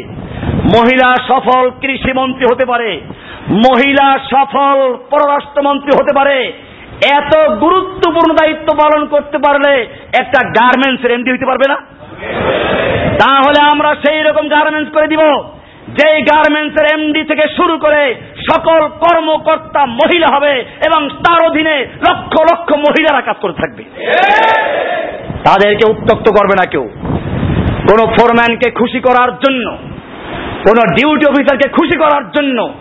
মহিলা সফল কৃষি মন্ত্রী হতে পারে মহিলা সফল পররাষ্ট্রমন্ত্রী হতে পারে, এত গুরুত্বপূর্ণ দায়িত্ব পালন করতে পারলে একটা গার্মেন্টস এমডি হইতে পারবে না? তাহলে আমরা সেই রকম গার্মেন্টস করে দিব, যেই গার্মেন্টসের এমডি থেকে শুরু করে সকল কর্মকর্তা মহিলা হবে এবং তার অধীনে লক্ষ লক্ষ মহিলারা কাজ করে থাকবে। তাদেরকে উত্তক্ত করবে না কেউ। কোন ফোরম্যানকে খুশি করার জন্য, কোন ডিউটি অফিসারকে খুশি করার জন্য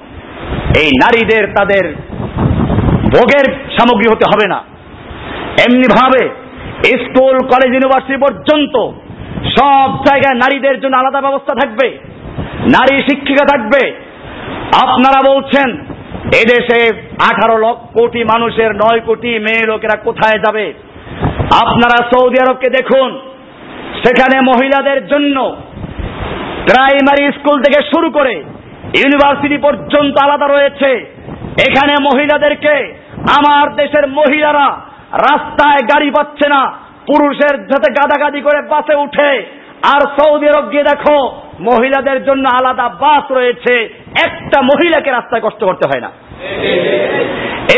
এই নারীদের তাদের ভোগের সামগ্রী হতে হবে না। এমনি ভাবে স্কুল, কলেজ, ইউনিভার্সিটি পর্যন্ত সব জায়গায় নারীদের জন্য আলাদা ব্যবস্থা থাকবে। নারী শিক্ষিকা থাকবে। আপনারা বলছেন, এদেশে আঠারো লক্ষ কোটি মানুষের নয় কোটি মেয়ে লোকেরা কোথায় যাবে? আপনারা সৌদি আরবকে দেখুন, সেখানে মহিলাদের জন্য প্রাইমারি স্কুল থেকে শুরু করে ইউনিভার্সিটি পর্যন্ত আলাদা রয়েছে। এখানে মহিলাদেরকে আমার দেশের মহিলারা রাস্তায় গাড়ি পাচ্ছে না, পুরুষের সাথে গাদাগাদি করে বাসে উঠে। আর সৌদি আরব গিয়ে দেখো, মহিলাদের জন্য আলাদা বাস রয়েছে। একটা মহিলাকে রাস্তায় কষ্ট করতে হয় না।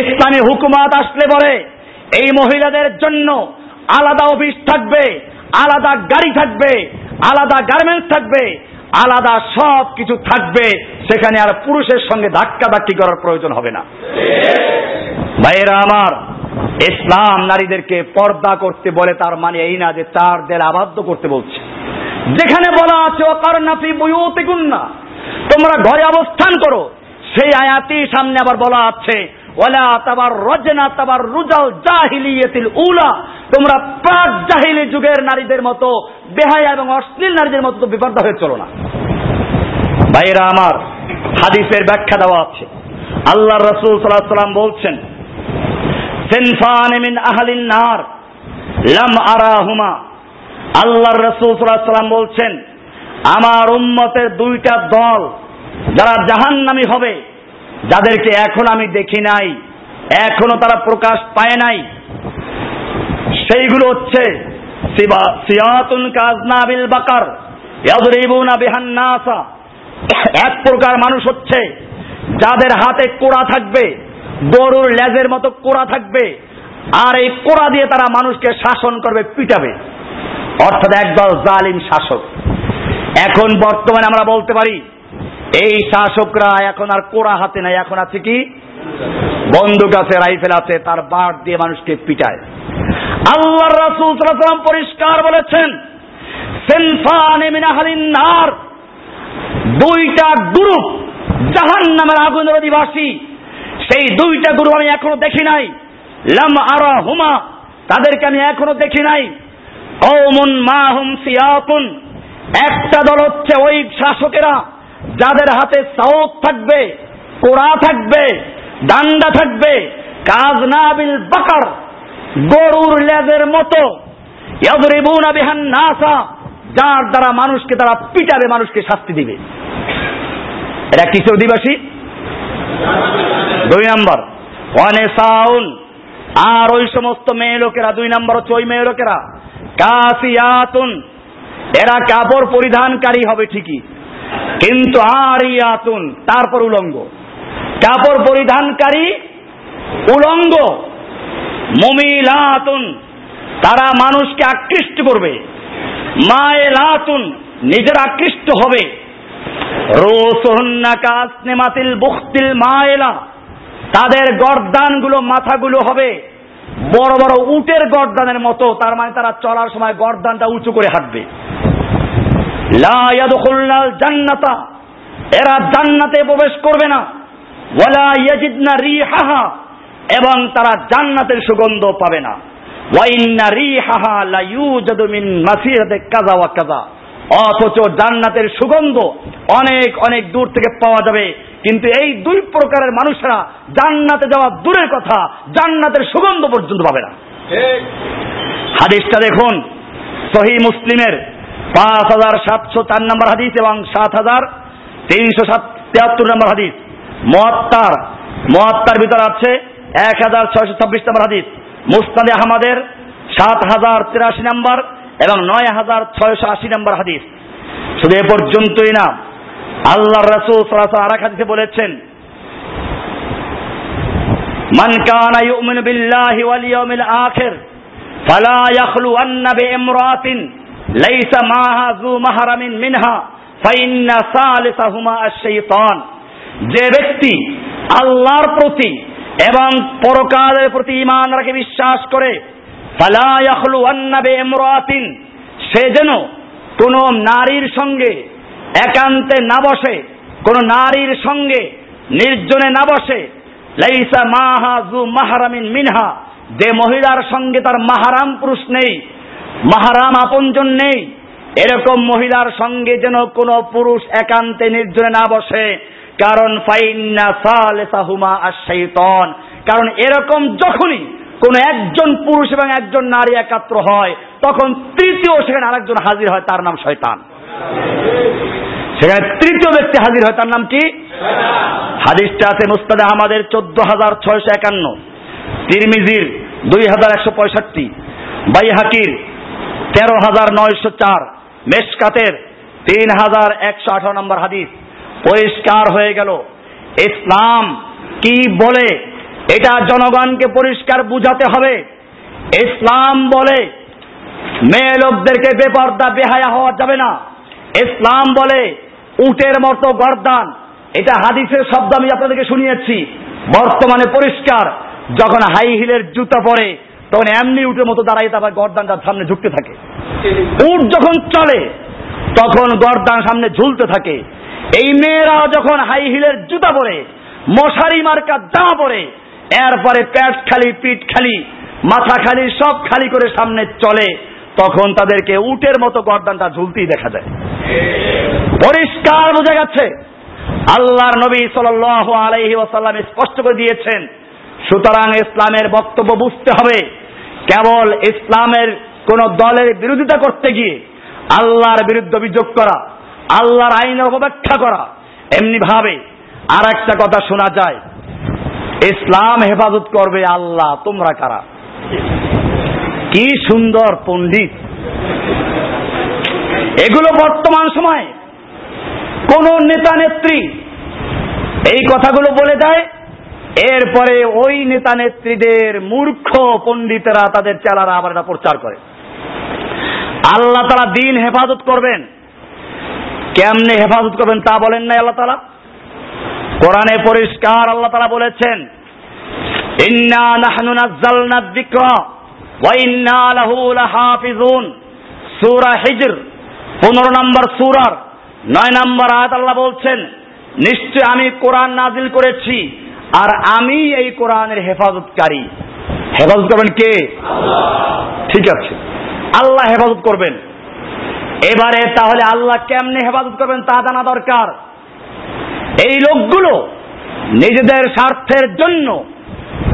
ইসলামী হুকুমাত আসলে পরে এই মহিলাদের জন্য আলাদা অফিস থাকবে, আলাদা গাড়ি থাকবে, আলাদা গার্মেন্টস থাকবে আলাদা সব কিছু থাকবে, সেখানে আর পুরুষের সঙ্গে ধাক্কা ধাক্কি করার প্রয়োজন হবে না। ভাইয়েরা আমার, ইসলাম নারীদেরকে পর্দা করতে বলে তার মানে এই না যে তার দেল আবদ্ধ করতে বলছে। যেখানে বলা আছে অকারনাফি বইতে না তোমরা ঘরে অবস্থান করো। সেই আয়াতি সামনে আবার বলা আছে ওলা তাবার রজনা তাবার রুজাল জাহিলিয়াতিল উলা। তোমরা প্রাক জাহিলি যুগের নারীদের মতো, বেহায়া এবং অশ্লীল নারীদের মতো তো বিপর্দ হয়ে চলো না। ভাইরা আমার, হাদিসের ব্যাখ্যা দেওয়া আছে। আল্লাহ রসুল সাল্লাহ সাল্লাম বলছেন, সেনফান নার, লাম আরাহুমা। আল্লাহর রসুল সাল্লাহ সাল্লাম বলছেন, আমার উম্মতের দুইটা দল, যারা জাহান্নামী হবে যাদেরকে এখন আমি দেখি নাই, এখনও তারা প্রকাশ পায় নাই, সেইগুলো হচ্ছে বাকার বিহান্নাসা এক প্রকার মানুষ হচ্ছে যাদের হাতে কোড়া থাকবে, গরুর লেজের মতো কোড়া থাকবে, আর এই কোড়া দিয়ে তারা মানুষকে শাসন করবে, পিটাবে। অর্থাৎ একদল জালিম শাসক। এখন বর্তমানে আমরা বলতে পারি এই শাসকরা এখন আর কোড়া হাতে নাই, এখন আছে কি? বন্দুক আছে, রাইফেল আছে, তার বাট দিয়ে মানুষকে পিটায়। আল্লাহ রাসূল সাল্লাল্লাহু পরিষ্কার বলেছেন নার দুইটা গ্রুপ জাহান নামের আগুনের অধিবাসী। সেই দুইটা গ্রুপ আমি এখনও দেখি নাই। লাম আরা হুমা তাদেরকে আমি এখনও দেখি নাই। কৌমুন মাহুম সিয়াতুন, একটা দল হচ্ছে ওই শাসকেরা। যাদের হাতে সাউক থাকবে, কোড়া থাকবে, ডান্ডা থাকবে, কাজ নাবিল বাকার, গরুর লেজের মতো নাসা, যার দ্বারা মানুষকে তারা পিটাবে, মানুষকে শাস্তি দিবে। এরা কিসে অধিবাসী? দুই নম্বর। ওয়ানে সাউন। আর ওই সমস্ত মেয়ে লোকেরা, দুই নম্বর হচ্ছে ওই মেয়ে লোকেরা কাসিয়াতুন এরা কাপড় পরিধানকারী হবে ঠিকই। কিন্তু আর ইয়াতুন তারপর উলঙ্গ। কাপড় পরিধানকারী উলঙ্গ। মমিলাতুন, তারা মানুষকে আকৃষ্ট করবে। মায়েলাতুন, নিজের আকৃষ্ট হবে। রোসহন্না কাসনেমাতিল বুখতিল মায়েলা, তাদের গর্দানগুলো, মাথাগুলো হবে বড় বড় উটের গর্দানের মতো। তার মানে তারা চলার সময় গর্দানটা উঁচু করে হাঁটবে। জান্নাতা এরা জান্নাতে প্রবেশ করবে না। ওয়ালা ইয়াজিদনা রিহাহা। এবং তারা জান্নাতের সুগন্ধ পাবে না। ওয়াইন্না রিহাহা লা ইউজাদু মিন মাসিরাতে ওয়া অথচ জান্নাতের সুগন্ধ অনেক অনেক দূর থেকে পাওয়া যাবে। কিন্তু এই দুই প্রকারের মানুষরা জান্নাতে যাওয়া দূরের কথা জান্নাতের সুগন্ধ পর্যন্ত পাবে না। হাদিসটা দেখুন। সহি মুসলিমের পাঁচ হাজার সাতশো চার নম্বর হাদিস এবং সাত হাজার তিনশো সাত নম্বর হাদিস। মহাত্তার মহাত্তার ভিতর আছে এক হাজার ছয়শো ছাব্বিশ নম্বর হাদিস। মুস্তাদে আহমদের সাত হাজার তিরাশি নম্বর এবং নয় হাজার ছয়শো আশি নম্বর হাদিস। শুধু এ পর্যন্তই না আল্লাহ রসুল আর এক হাদিসে বলেছেন, মান কানা ইউমিনু বিল্লাহি ওয়াল ইয়াউমিল আখির, ফালা ইয়াখলু আন্না বিইমরাতিন। লাইসা মাহা মাহরামিন মিনহা, ফাইন্না সালিসাহুমা যে ব্যক্তি আল্লাহর প্রতি এবং পরকালের প্রতি ইমান রাখে বিশ্বাস করে সে যেন কোন নারীর সঙ্গে একান্তে না বসে, কোন নারীর সঙ্গে নির্জনে না বসে, লাইসা মাহা জু মাহারামিন মিনহা, যে মহিলার সঙ্গে তার মাহারাম পুরুষ নেই মাহারাম আপনজন নেই এরকম মহিলার সঙ্গে যেন কোন পুরুষ একান্তে নির্জনে না বসে। কারণ ফাইন্না সালেসাহুমা কারণ এরকম যখনই কোন একজন পুরুষ এবং একজন নারী একাত্র হয় তখন তৃতীয় সেখানে আরেকজন হাজির হয় তার নাম শয়তান। সেখানে তৃতীয় ব্যক্তি হাজির হয় তার নাম কি? হাদিসটা আছে মুস্তাদে আমাদের চোদ্দ হাজার ছয়শো একান্ন। তিরমিজির দুই হাজার একশো পঁয়ষট্টি। বাই বাইহাকির তেরো হাজার নয়শো চার। মেশকাতের তিন হাজার একশো আঠারো নম্বর হাদিস পরিষ্কার হয়ে গেল। ইসলাম কি বলে? এটা জনগণকে পরিষ্কার বুঝাতে হবে। ইসলাম বলে মেয়ে লোকদেরকে বেপর্দা, বেহায়া হওয়া যাবে না। ইসলাম বলে উটের মতো গরদান। এটা হাদিসের শব্দ আমি আপনাদেরকে শুনিয়েছি। বর্তমানে পরিষ্কার, যখন হাই হিলের জুতা পরে তখন এমনি উটের মতো দাঁড়াই তারপর গর্দানটার সামনে ঝুঁকতে থাকে। উট যখন চলে তখন গরদান সামনে ঝুলতে থাকে। এই মেয়েরা যখন হাই হিলের জুতা পরে, মশারি মার্কা জামা পরে, এরপরে প্যাট খালি, পিঠ খালি, মাথা খালি, সব খালি করে সামনে চলে, তখন তাদেরকে উটের মতো গর্দানটা ঝুলতেই দেখা যায়। পরিষ্কার বোঝা গেছে আল্লাহর নবী সাল আলাইহি ওয়াসাল্লাম স্পষ্ট করে দিয়েছেন, সুতরাং ইসলামের বক্তব্য বুঝতে হবে। কেবল ইসলামের কোন দলের বিরোধিতা করতে গিয়ে আল্লাহর বিরুদ্ধে অভিযোগ করা, আল্লাহর আইনের অপব্যাখ্যা করা, এমনি ভাবে আর একটা কথা শোনা যায়। ইসলাম হেফাজত করবে আল্লাহ, তোমরা কারা? কি সুন্দর পণ্ডিত। এগুলো বর্তমান সময়ে কোন নেতা নেত্রী এই কথাগুলো বলে দেয় এরপরে ওই নেতা নেত্রীদের মূর্খ পণ্ডিতেরা তাদের চেলারা আবার এটা প্রচার করে। আল্লাহ তারা দিন হেফাজত করবেন। কেমনে হেফাজত করবেন তা বলেন নাই আল্লাহ তালা? কোরআনে পরিষ্কার আল্লাহ তালা বলেছেন, ইন্না নাহনু ওয়া ইন্না লাহু লাহাফিজুন। সূরা হিজর 15 নম্বর সূরার 9 নম্বর আয়াত আল্লাহ বলছেন, নিশ্চয় আমি কোরআন নাজিল করেছি। আর আমি এই কোরআনের হেফাজতকারী। হেফাজত করবেন কে? ঠিক আছে। আল্লাহ হেফাজত করবেন। এবারে তাহলে আল্লাহ কেমনে হেফাজত করবেন তা জানা দরকার। এই লোকগুলো নিজেদের স্বার্থের জন্য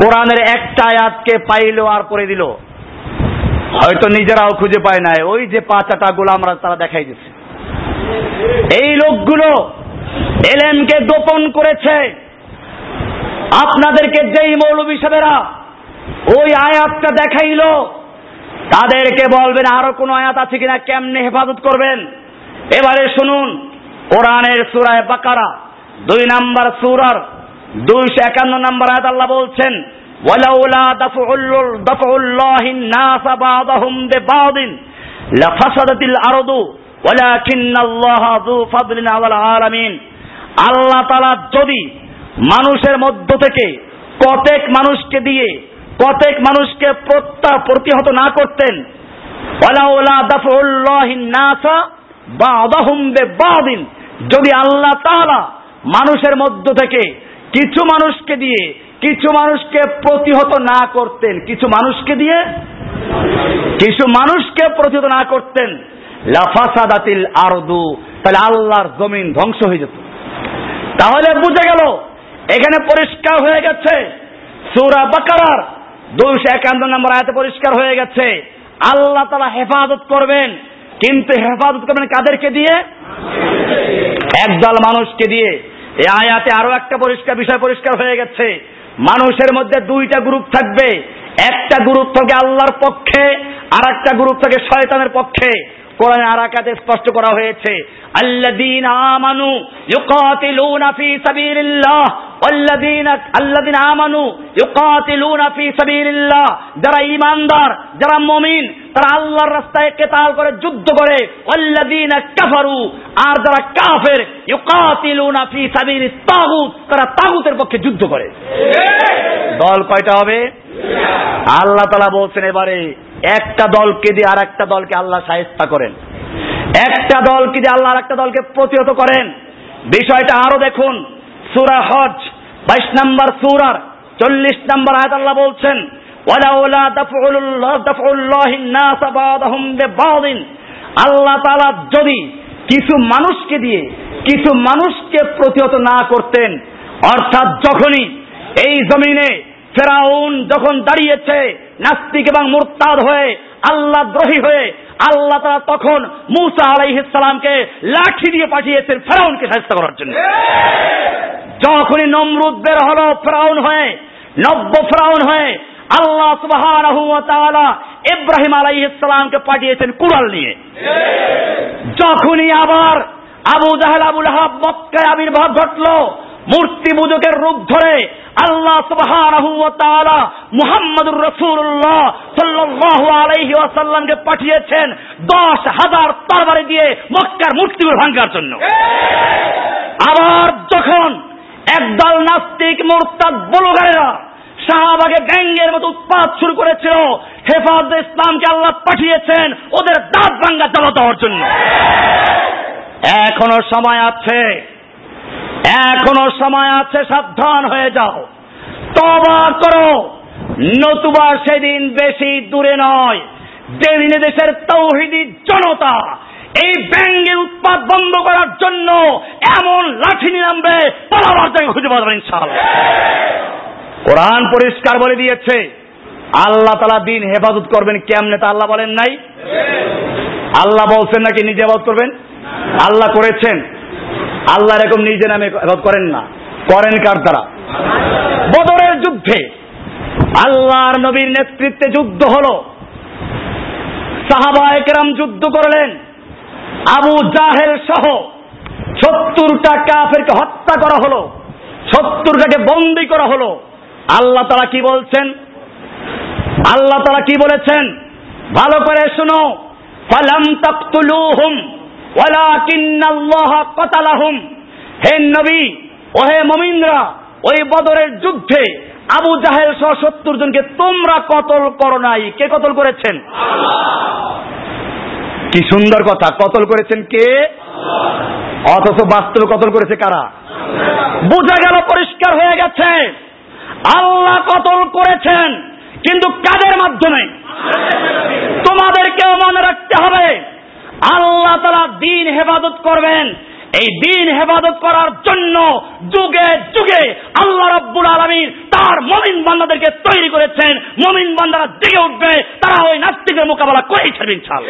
কোরআনের একটা আয়াতকে পাইল আর পরে দিল। হয়তো নিজেরাও খুঁজে পায় নাই। ওই যে পাঁচাটা আমরা তারা দেখাই দিচ্ছে। এই লোকগুলো এলেমকে গোপন করেছে। আপনাদেরকে যেই মৌলবী সাহেবেরা ওই আয়াতটা দেখাইল, তাদেরকে বলবেন, আরও কোন আয়াত আছে কিনা? কেমনে হেফাজত করবেন? এবারে শুনুন, কোরআনের সুরায় বাকারা, দুই নাম্বার সুরার দুইশো একান্ন নাম্বার আয়াত আল্লাহ বলছেন আরদু আল্লাহ যদি মানুষের মধ্য থেকে কতেক মানুষকে দিয়ে কতেক মানুষকে প্রত্যা প্রতিহত না করতেন। যদি আল্লাহ তাআলা মানুষের মধ্য থেকে কিছু মানুষকে দিয়ে, কিছু মানুষকে প্রতিহত না করতেন, কিছু মানুষকে দিয়ে, কিছু মানুষকে প্রতিহত না করতেন লাফাসাদাতিল আরদু, তাহলে আল্লাহর জমিন ধ্বংস হয়ে যেত। তাহলে বুঝে গেল এখানে পরিষ্কার হয়ে গেছে। সুরা বাকারার দুইশো একান্ন নম্বর আয়াতে পরিষ্কার হয়ে গেছে। আল্লাহ তালা হেফাজত করবেন। কিন্তু হেফাজত করবেন কাদেরকে দিয়ে? একদল মানুষকে দিয়ে। এই আয়াতে আরও একটা পরিষ্কার বিষয় পরিষ্কার হয়ে গেছে। মানুষের মধ্যে দুইটা গ্রুপ থাকবে। একটা গ্রুপ থাকে আল্লাহর পক্ষে আর একটা গ্রুপ থাকে শয়তানের পক্ষে। কোরআনে আরাকাতে স্পষ্ট করা হয়েছে। আল্লাযীন আমানু ইউকাতিলুনা ফি সাবিলিল্লাহ। আমানু যারা ঈমানদার, যারা মুমিন, তারা আল্লাহর রাস্তায় কেতাল করে যুদ্ধ করে। ওয়াল্লাযীনা কাফারু আর যারা কাফের ইউকাতিলুনা সাবিলিত তাগুত তারা তাগুতের পক্ষে যুদ্ধ করে। দল কয়টা হবে? আল্লাহ তালা বলছেন এবারে, একটা দলকে দিয়ে আর একটা দলকে আল্লাহ সাহেস্তা করেন। একটা দলকে দিয়ে আল্লাহ আর একটা দলকে প্রতিহত করেন। বিষয়টা আরও দেখুন। সুরা হজ, বাইশ নাম্বার সুরার চল্লিশ নাম্বার আয়াত আল্লাহ বলছেন আল্লাহ তাআলা যদি কিছু মানুষকে দিয়ে, কিছু মানুষকে প্রতিহত না করতেন, অর্থাৎ যখনই এই জমিনে ফেরাউন যখন দাঁড়িয়েছে, নাস্তিক এবং মুরতাদ হয়ে, আল্লাহ দ্রোহী হয়ে আল্লাহ তারা তখন মুসা আলাইহিসালামকে লাঠি দিয়ে পাঠিয়েছেন ফেরাউনকে সাহায্য করার জন্য। যখনই নমরুদ বের হলো ফেরাউন হয়ে, নব্য ফেরাউন হয়ে আল্লাহ তাআলা ইব্রাহিম আলাইহিসসালামকে পাঠিয়েছেন কুড়াল নিয়ে। যখনই আবার আবু জাহেল, আবুল হাব মক্কায় আবির্ভাব ঘটলো মূর্তি পূজকের রূপ ধরে আল্লাহ তাআলা মুহাম্মদুর রাসূলুল্লাহ সাল্লাল্লাহু আলাইহি ওয়াসাল্লামকে পাঠিয়েছেন 10000 তরবারি দিয়ে মক্কার মূর্তিগুলো ভাঙার জন্য। আবার যখন একদল নাস্তিক মোরতাদ বলগারেরা শাহবাগে গ্যাঙ্গের মতো উৎপাদ শুরু করেছিল, হেফাজত ইসলামকে আল্লাহ পাঠিয়েছেন, ওদের দাঁত ভাঙ্গা জবাব দেওয়ার জন্য। এখনও সময় আছে এখনও সময় আছে সাবধান হয়ে যাও। তবা করো। নতুবা সেদিন বেশি দূরে নয়। যেদিন দেশের তৌহিদি জনতা এই ব্যাঙ্গের উৎপাদ বন্ধ করার জন্য এমন লাঠি নিয়ে নামবে পালাবার জায়গা খুঁজে পাওয়া যাবে ইনশাআল্লাহ। কোরআন পরিষ্কার বলে দিয়েছে আল্লাহ তালা দিন হেফাজত করবেন কেমনে তা আল্লাহ বলেন নাই? আল্লাহ বলছেন নাকি নিজে হেফাজত করবেন? আল্লাহ করেছেন। আল্লাহ এরকম নিজে নামে এবাদত করেন না। করেন কার দ্বারা? বদরের যুদ্ধে। আল্লাহর নবীর নেতৃত্বে যুদ্ধ হলো। সাহাবা একরাম যুদ্ধ করলেন। আবু জাহেল সহ সত্তরটা কাফেরকে হত্যা করা হলো। সত্তরটাকে বন্দি করা হলো। আল্লাহ তারা কি বলছেন? আল্লাহ তারা কি বলেছেন? ভালো করে শুনো। ফালাম তাকতুলুহুম। হে নবী হে মুমিনরা ওই বদরের যুদ্ধে আবু জাহেল সহ সত্তর জনকে তোমরা কতল করো নাই? কে কতল করেছেন? কি সুন্দর কথা কতল করেছেন কে? অথচ বাস্তবে কতল করেছে কারা? বোঝা গেল পরিষ্কার হয়ে গেছে। আল্লাহ কতল করেছেন কিন্তু কাদের মাধ্যমে? তোমাদেরকেও মনে রাখতে হবে। আল্লাহ তারা দিন হেফাজত করবেন। এই দিন হেফাজত করার জন্য যুগে যুগে আল্লাহ রব্বুল আলমীর তার মমিন বান্দাদেরকে তৈরি করেছেন। মমিন বান্দারা জেগে উঠবে, তারা ওই নাস্তিকের মোকাবেলা করেই ছাড়বেন ছাল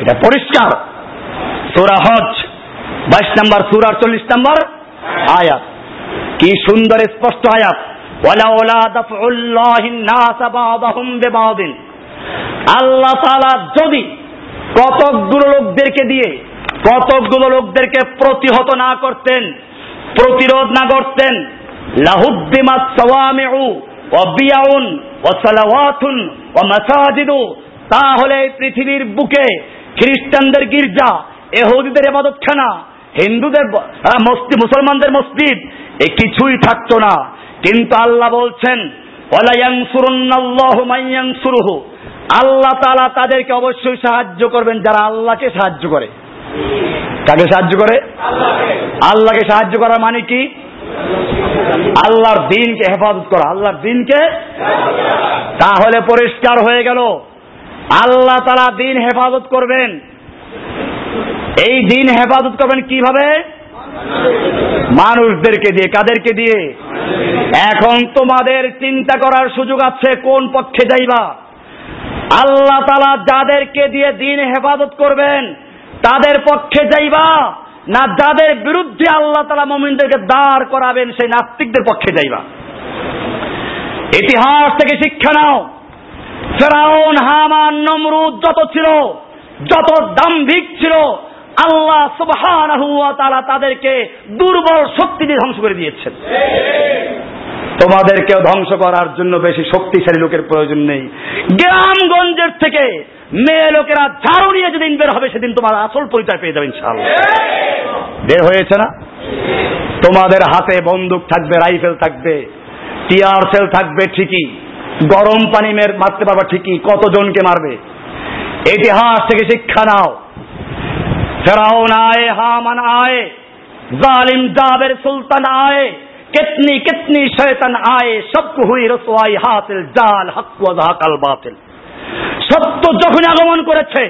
এটা পরিষ্কার। সুরা হজ, বাইশ নাম্বার সুরার চল্লিশ নাম্বার আয়াত। কি সুন্দর স্পষ্ট আয়াত। আল্লাহ তালা যদি কতকগুলো লোকদেরকে দিয়ে কতকগুলো লোকদেরকে প্রতিহত না করতেন, প্রতিরোধ না করতেন। লাহুদ্দিমাত সাওয়ামিউ ও তাহলে পৃথিবীর বুকে খ্রিস্টানদের গির্জা, এহুদিদের এবাদতখানা, হিন্দুদের মসজিদ, মুসলমানদের মসজিদ, এ কিছুই থাকতো না। কিন্তু আল্লাহ বলছেন আল্লাহ তালা তাদেরকে অবশ্যই সাহায্য করবেন যারা আল্লাহকে সাহায্য করে। কাকে সাহায্য করে? আল্লাহকে সাহায্য করার মানে কি? আল্লাহর দিনকে হেফাজত করা। আল্লাহর দিনকে? তাহলে পরিষ্কার হয়ে গেল। আল্লাহ তারা দিন হেফাজত করবেন। এই দিন হেফাজত করবেন কীভাবে? মানুষদেরকে দিয়ে। কাদেরকে দিয়ে? এখন তোমাদের চিন্তা করার সুযোগ আছে কোন পক্ষে যাইবা? আল্লাহ তালা যাদেরকে দিয়ে দিন হেফাজত করবেন, তাদের পক্ষে যাইবা না যাদের বিরুদ্ধে আল্লাহ তালা মমিনদেরকে দাঁড় করাবেন, সেই নাস্তিকদের পক্ষে যাইবা। ইতিহাস থেকে শিক্ষা নাও, ফেরাউন, হামান, নমরুদ যত ছিল, যত দাম্ভিক ছিল, আল্লাহ সুবহানাহু ওয়া তাআলা তাদেরকে দুর্বল শক্তি দিয়ে ধ্বংস করে দিয়েছেন। তোমাদেরকেও ধ্বংস করার জন্য বেশি শক্তিশালী লোকের প্রয়োজন নেই। গ্রামগঞ্জের থেকে মেয়ে লোকেরা ঝাড়ু নিয়ে যেদিন বের হবে, সেদিন তোমার আসল পরিচয় পেয়ে যাবে ইনশাআল্লাহ। বের হয়েছে না? তোমাদের হাতে বন্দুক থাকবে, রাইফেল থাকবে, টিয়ার সেল থাকবে ঠিকই, গরম পানি মের, মারতে পারবা ঠিকই, কতজনকে মারবে? ইতিহাস থেকে শিক্ষা নাও। ফেরাউন আয়ে, হামান আয়ে, জালিম জাবের সুলতান আয়ে कितनी कितनी शैतान आए सबको हुई रसवाई हासिल জাল হক ওয়াজাহাকাল বাতিল সত্য যখন আগমন করেছে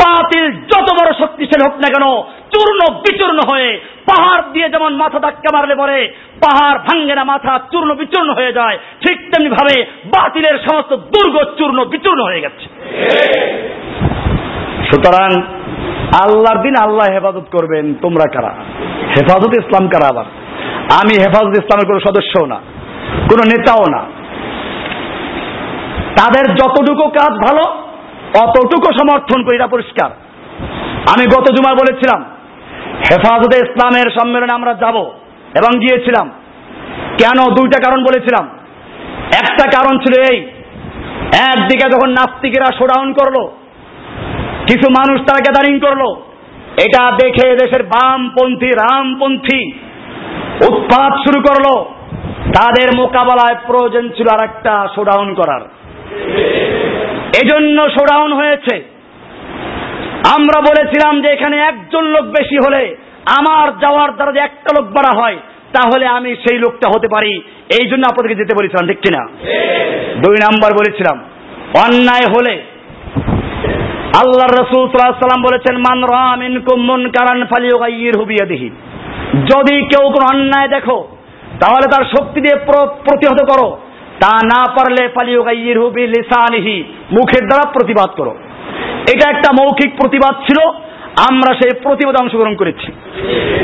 বাতিল যত বড় শক্তিশালী হোক না কেন চূর্ণ বিচূর্ণ হয়ে পাহাড় দিয়ে যেমন মাথা ধাক্কা মারলে পরে পাহাড় ভাঙ্গে না মাথা চূর্ণ বিচূর্ণ হয়ে যায় ঠিক তেমনি ভাবে বাতিলের সমস্ত দুর্গ চূর্ণ বিচূর্ণ হয়ে গেছে সুতরাং আল্লাহর দিন আল্লাহ হেফাজত করবেন তোমরা কারা হেফাজত ইসলাম কারা আবার আমি হেফাজত ইসলামের কোনো সদস্যও না, কোনো নেতাও না। তাদের যতটুকু কাজ ভালো, অতটুকু সমর্থন করি এটা পরিষ্কার। আমি গত জুমা বলেছিলাম, হেফাজতে ইসলামের সম্মেলনে আমরা যাব এবং গিয়েছিলাম। কেন? দুইটা কারণ বলেছিলাম। একটা কারণ ছিল এই, একদিকে যখন নাস্তিকেরা শোডাউন করল, কিছু মানুষ তারা গ্যাদারিং করল, এটা দেখে দেশের বামপন্থী, রামপন্থী উৎপাত শুরু করল। তাদের মোকাবেলায় প্রয়োজন ছিল আর একটা শোডাউন করার। এজন্য শোডাউন হয়েছে। আমরা বলেছিলাম যে এখানে একজন লোক বেশি হলে আমার যাওয়ার দ্বারা যে একটা লোক বাড়া হয়, তাহলে আমি সেই লোকটা হতে পারি। এই জন্য আপনাদেরকে যেতে বলেছিলাম, ঠিক কিনা? দুই নাম্বার বলেছিলাম, অন্যায় হলে। আল্লাহ রসুল সাল্লাম বলেছেন, মান রামিন কুমন কারান ফালিও হুবিয়া দিহি যদি কেউ কোনো অন্যায় দেখো, তাহলে তার শক্তি দিয়ে প্রতিহত করো। তা না পারলে হুবি লিসানিহি মুখের দ্বারা প্রতিবাদ করো। এটা একটা মৌখিক প্রতিবাদ ছিল, আমরা সেই প্রতিবাদে অংশগ্রহণ করেছি।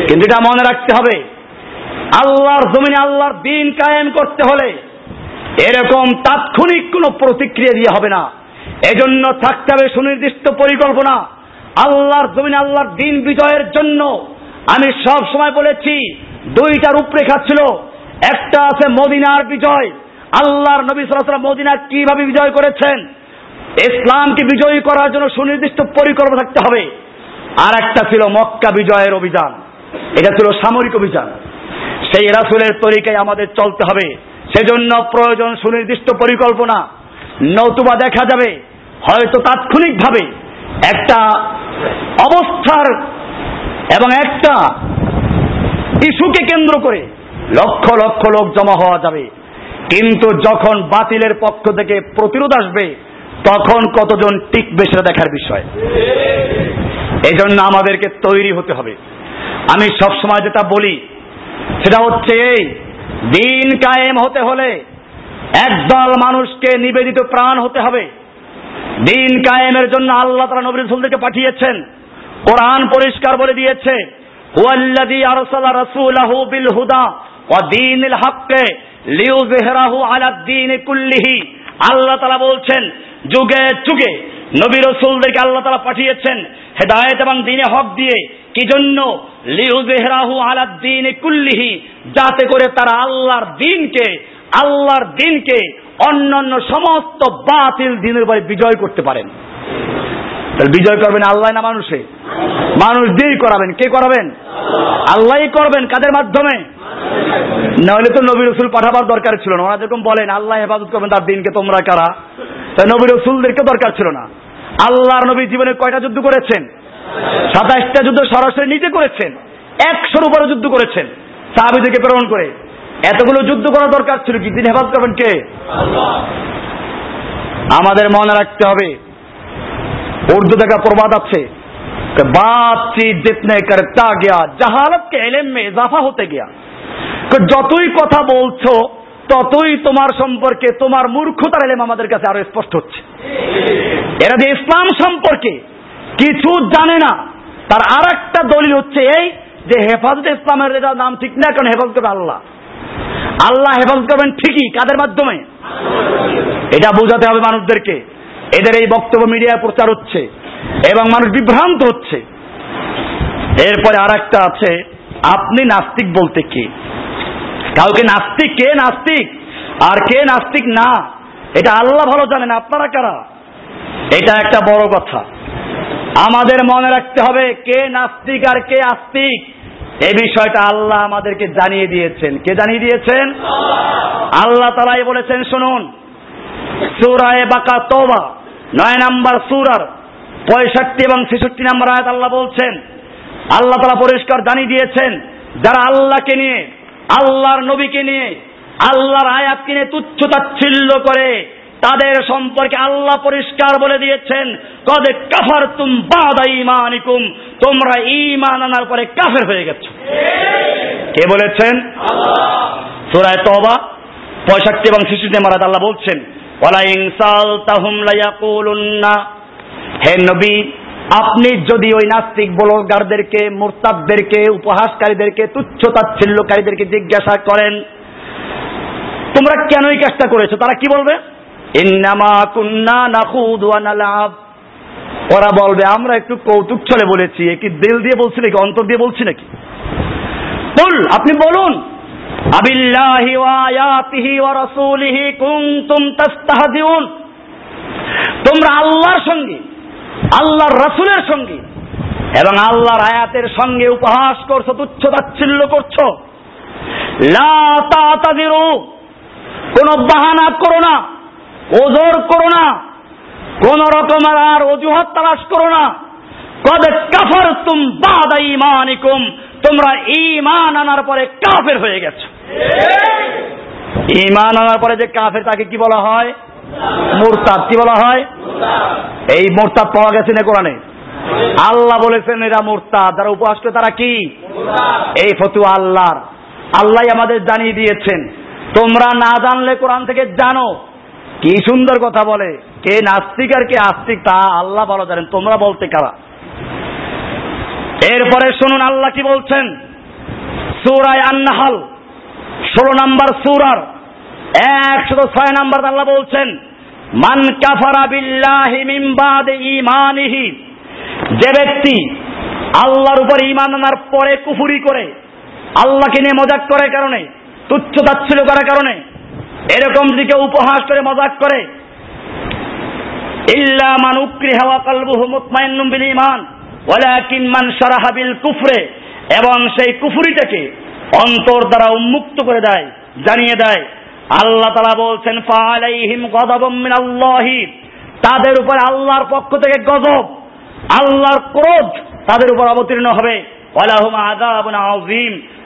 কিন্তু এটা মনে রাখতে হবে, আল্লাহর জমিনে আল্লাহর দিন কায়েম করতে হলে এরকম তাৎক্ষণিক কোনো প্রতিক্রিয়া দিয়ে হবে না। এজন্য থাকতে হবে সুনির্দিষ্ট পরিকল্পনা, আল্লাহর জমিনে আল্লাহর দিন বিজয়ের জন্য। আমি সব সময় বলেছি, দুইটা রূপরেখা ছিল। একটা আছে মদিনার বিজয়। আল্লাহর নবী সাল্লাল্লাহু মদিনা কীভাবে বিজয় করেছেন? ইসলামকে বিজয়ী করার জন্য সুনির্দিষ্ট পরিকল্পনা থাকতে হবে। আর একটা ছিল মক্কা বিজয়ের অভিযান। এটা ছিল সামরিক অভিযান। সেই রাসুলের তরিকায় আমাদের চলতে হবে। সেজন্য প্রয়োজন সুনির্দিষ্ট পরিকল্পনা। নতুবা দেখা যাবে, হয়তো তাৎক্ষণিকভাবে একটা অবস্থার এবং একটা ইস্যুকে কেন্দ্র করে লক্ষ লক্ষ লোক জমা হওয়া যাবে। কিন্তু যখন বাতিলের পক্ষ থেকে প্রতিরোধ আসবে, তখন কতজন টিকবে সেটা দেখার বিষয়। এই জন্য আমাদেরকে তৈরি হতে হবে। আমি সবসময় যেটা বলি, সেটা হচ্ছে এই, দিন কায়েম হতে হলে একদল মানুষকে নিবেদিত প্রাণ হতে হবে। দিন কায়েমের জন্য আল্লাহ তারা নবী রসুলদেরকে পাঠিয়েছেন। কোরআন পরিষ্কার বলে দিয়েছে, হুয়াল্লাযী আলা কুল্লিহি। আল্লাহ তাআলা বলছেন, যুগে যুগে নবী রসুলদেরকে আল্লাহ তাআলা পাঠিয়েছেন হেদায়েত এবং দিনে হক দিয়ে। কি জন্য লিউজেহরাহু আলাদ দিন কুল্লিহি, যাতে করে তারা আল্লাহর দিনকে আল্লাহর দিনকে অন্যান্য সমস্ত বাতিল দিনের উপরে বিজয় করতে পারেন। তাহলে বিজয় করবেন আল্লাহ না মানুষে? মানুষ দিয়েই করাবেন। কে করাবেন? আল্লাহই করবেন কাদের মাধ্যমে? নইলে তো নবী রসুল পাঠাবার দরকার ছিল না। ওরা যেরকম বলেন আল্লাহ হেফাজত করবেন তার দিনকে তোমরা কারা? তাই নবী রসুলদেরকে দরকার ছিল না। আল্লাহর নবী জীবনে কয়টা যুদ্ধ করেছেন? সাতাশটা যুদ্ধ সরাসরি নিজে করেছেন। একশোর উপরে যুদ্ধ করেছেন। সাহাবিদেরকে প্রেরণ করে। এতগুলো যুদ্ধ করা দরকার ছিল কি? তিনি হেফাজ করবেন কে? আমাদের মনে রাখতে হবে উর্দু দেখা প্রবাদ আছে জিতনে করতা গিয়া জাহালত কে এলেম মে ইজাফা হতে গিয়া যতই কথা বলছো ততই তোমার সম্পর্কে তোমার মূর্খতার এলেম আমাদের কাছে আরও স্পষ্ট হচ্ছে এরা যে ইসলাম সম্পর্কে কিছু জানে না তার আর একটা দলিল হচ্ছে এই যে হেফাজত ইসলামের এটা নাম ঠিক না কারণ হেফাজত করবে আল্লাহ। আল্লাহ হেফাজত করবেন ঠিকই, কাদের মাধ্যমে? এটা বোঝাতে হবে মানুষদেরকে। এদের এই বক্তব্য মিডিয়ায় প্রচার হচ্ছে এবং মানুষ বিভ্রান্ত হচ্ছে। এরপরে আর একটা আছে, আপনি নাস্তিক বলতে কি? কাউকে নাস্তিক, কে নাস্তিক? আর কে নাস্তিক না? এটা আল্লাহ ভালো জানেন, আপনারা কারা? এটা একটা বড় কথা। আমাদের মনে রাখতে হবে কে নাস্তিক আর কে আস্তিক। এই বিষয়টা আল্লাহ আমাদেরকে জানিয়ে দিয়েছেন। কে জানিয়ে দিয়েছেন? আল্লাহ তালাই বলেছেন, শুনুন সুরায় বাকা তোবা নয় নাম্বার সুরার পঁয়ষট্টি এবং ছেষট্টি নাম্বার আয়াত আল্লাহ বলছেন আল্লাহ তালা পরিষ্কার জানিয়ে দিয়েছেন যারা আল্লাহকে নিয়ে আল্লাহর নবীকে নিয়ে আল্লাহর আয়াতকে নিয়ে তুচ্ছ তাচ্ছিল্য করে তাদের সম্পর্কে আল্লাহ পরিষ্কার বলে দিয়েছেন কদে কাফার তুম বাদা ইমানিকুম তোমরা ইমান আনার পরে কাফের হয়ে গেছো। কে বলেছেন? সুরায় তবা পঁয়ষট্টি এবং শিশুতে মারাদ আল্লাহ বলছেন হে নবী, আপনি যদি ওই নাস্তিক বলগারদেরকে, মোরতাদদেরকে, উপহাসকারীদেরকে তুচ্ছ তাচ্ছিল্যকারীদেরকে জিজ্ঞাসা করেন, তোমরা কেন এই কাজটা করেছ? তারা কি বলবে? ইন্নামা ওরা বলবে, আমরা একটু কৌতুক ছলে বলেছি কি দিল দিয়ে বলছি নাকি, অন্তর দিয়ে বলছি নাকি? বল, আপনি বলুন। আবিল্লাহি তোমরা আল্লাহর সঙ্গে, আল্লাহর রাসূলের সঙ্গে এবং আল্লাহর আয়াতের সঙ্গে উপহাস করছ, তুচ্ছ তাচ্ছিল্য করছ। লা বাহানা করো না, ওজোর করো না, কোন রকমের আর অজুহাত তালাশ করো না। কদ কাফার তুম বাদা ইমানিকুম তোমরা ইমান আনার পরে কাফের হয়ে গেছো। ইমান আনার পরে যে কাফের তাকে কি বলা হয়? মোরতাদ। কি বলা হয়? এই মোরতাদ পাওয়া গেছে না কোরআনে? আল্লাহ বলেছেন এরা মোরতাদ। যারা উপহাস করে তারা কি? এই ফতুয়া আল্লাহর। আল্লাহ আমাদের জানিয়ে দিয়েছেন। তোমরা না জানলে কোরআন থেকে জানো। কি সুন্দর কথা বলে। কে নাস্তিক আর কে আস্তিক তা আল্লাহ ভালো জানেন। তোমরা বলতে কারা? এরপরে শুনুন আল্লাহ কি বলছেন। সুরায় আন্নাহাল। ষোলো নাম্বার সুরার একশো ছয় নাম্বার আল্লাহ বলছেন, মান কাফারা বিল্লাহি মিন বাদে ঈমানিহি যে ব্যক্তি আল্লাহর উপর ইমান আনার পরে কুফুরি করে, আল্লাহকে নিয়ে মজাক করার কারণে, তুচ্ছ তাচ্ছিল্য করার কারণে, এরকম দিকে উপহাস করে মজাক করে, ইল্লা মান উকরিহা ওয়া কলবুহু মুতমাইন্নুম বিল ঈমান, ওয়ালাকিন মান শারাহা বিল কুফরে এবং সেই কুফুরিটাকে অন্তর দ্বারা উন্মুক্ত করে দেয়, জানিয়ে দেয়। আল্লাহ তারা বলছেন ফালাইহিম তাদের উপর আল্লাহর পক্ষ থেকে গজব, আল্লাহর ক্রোধ তাদের উপর অবতীর্ণ হবে।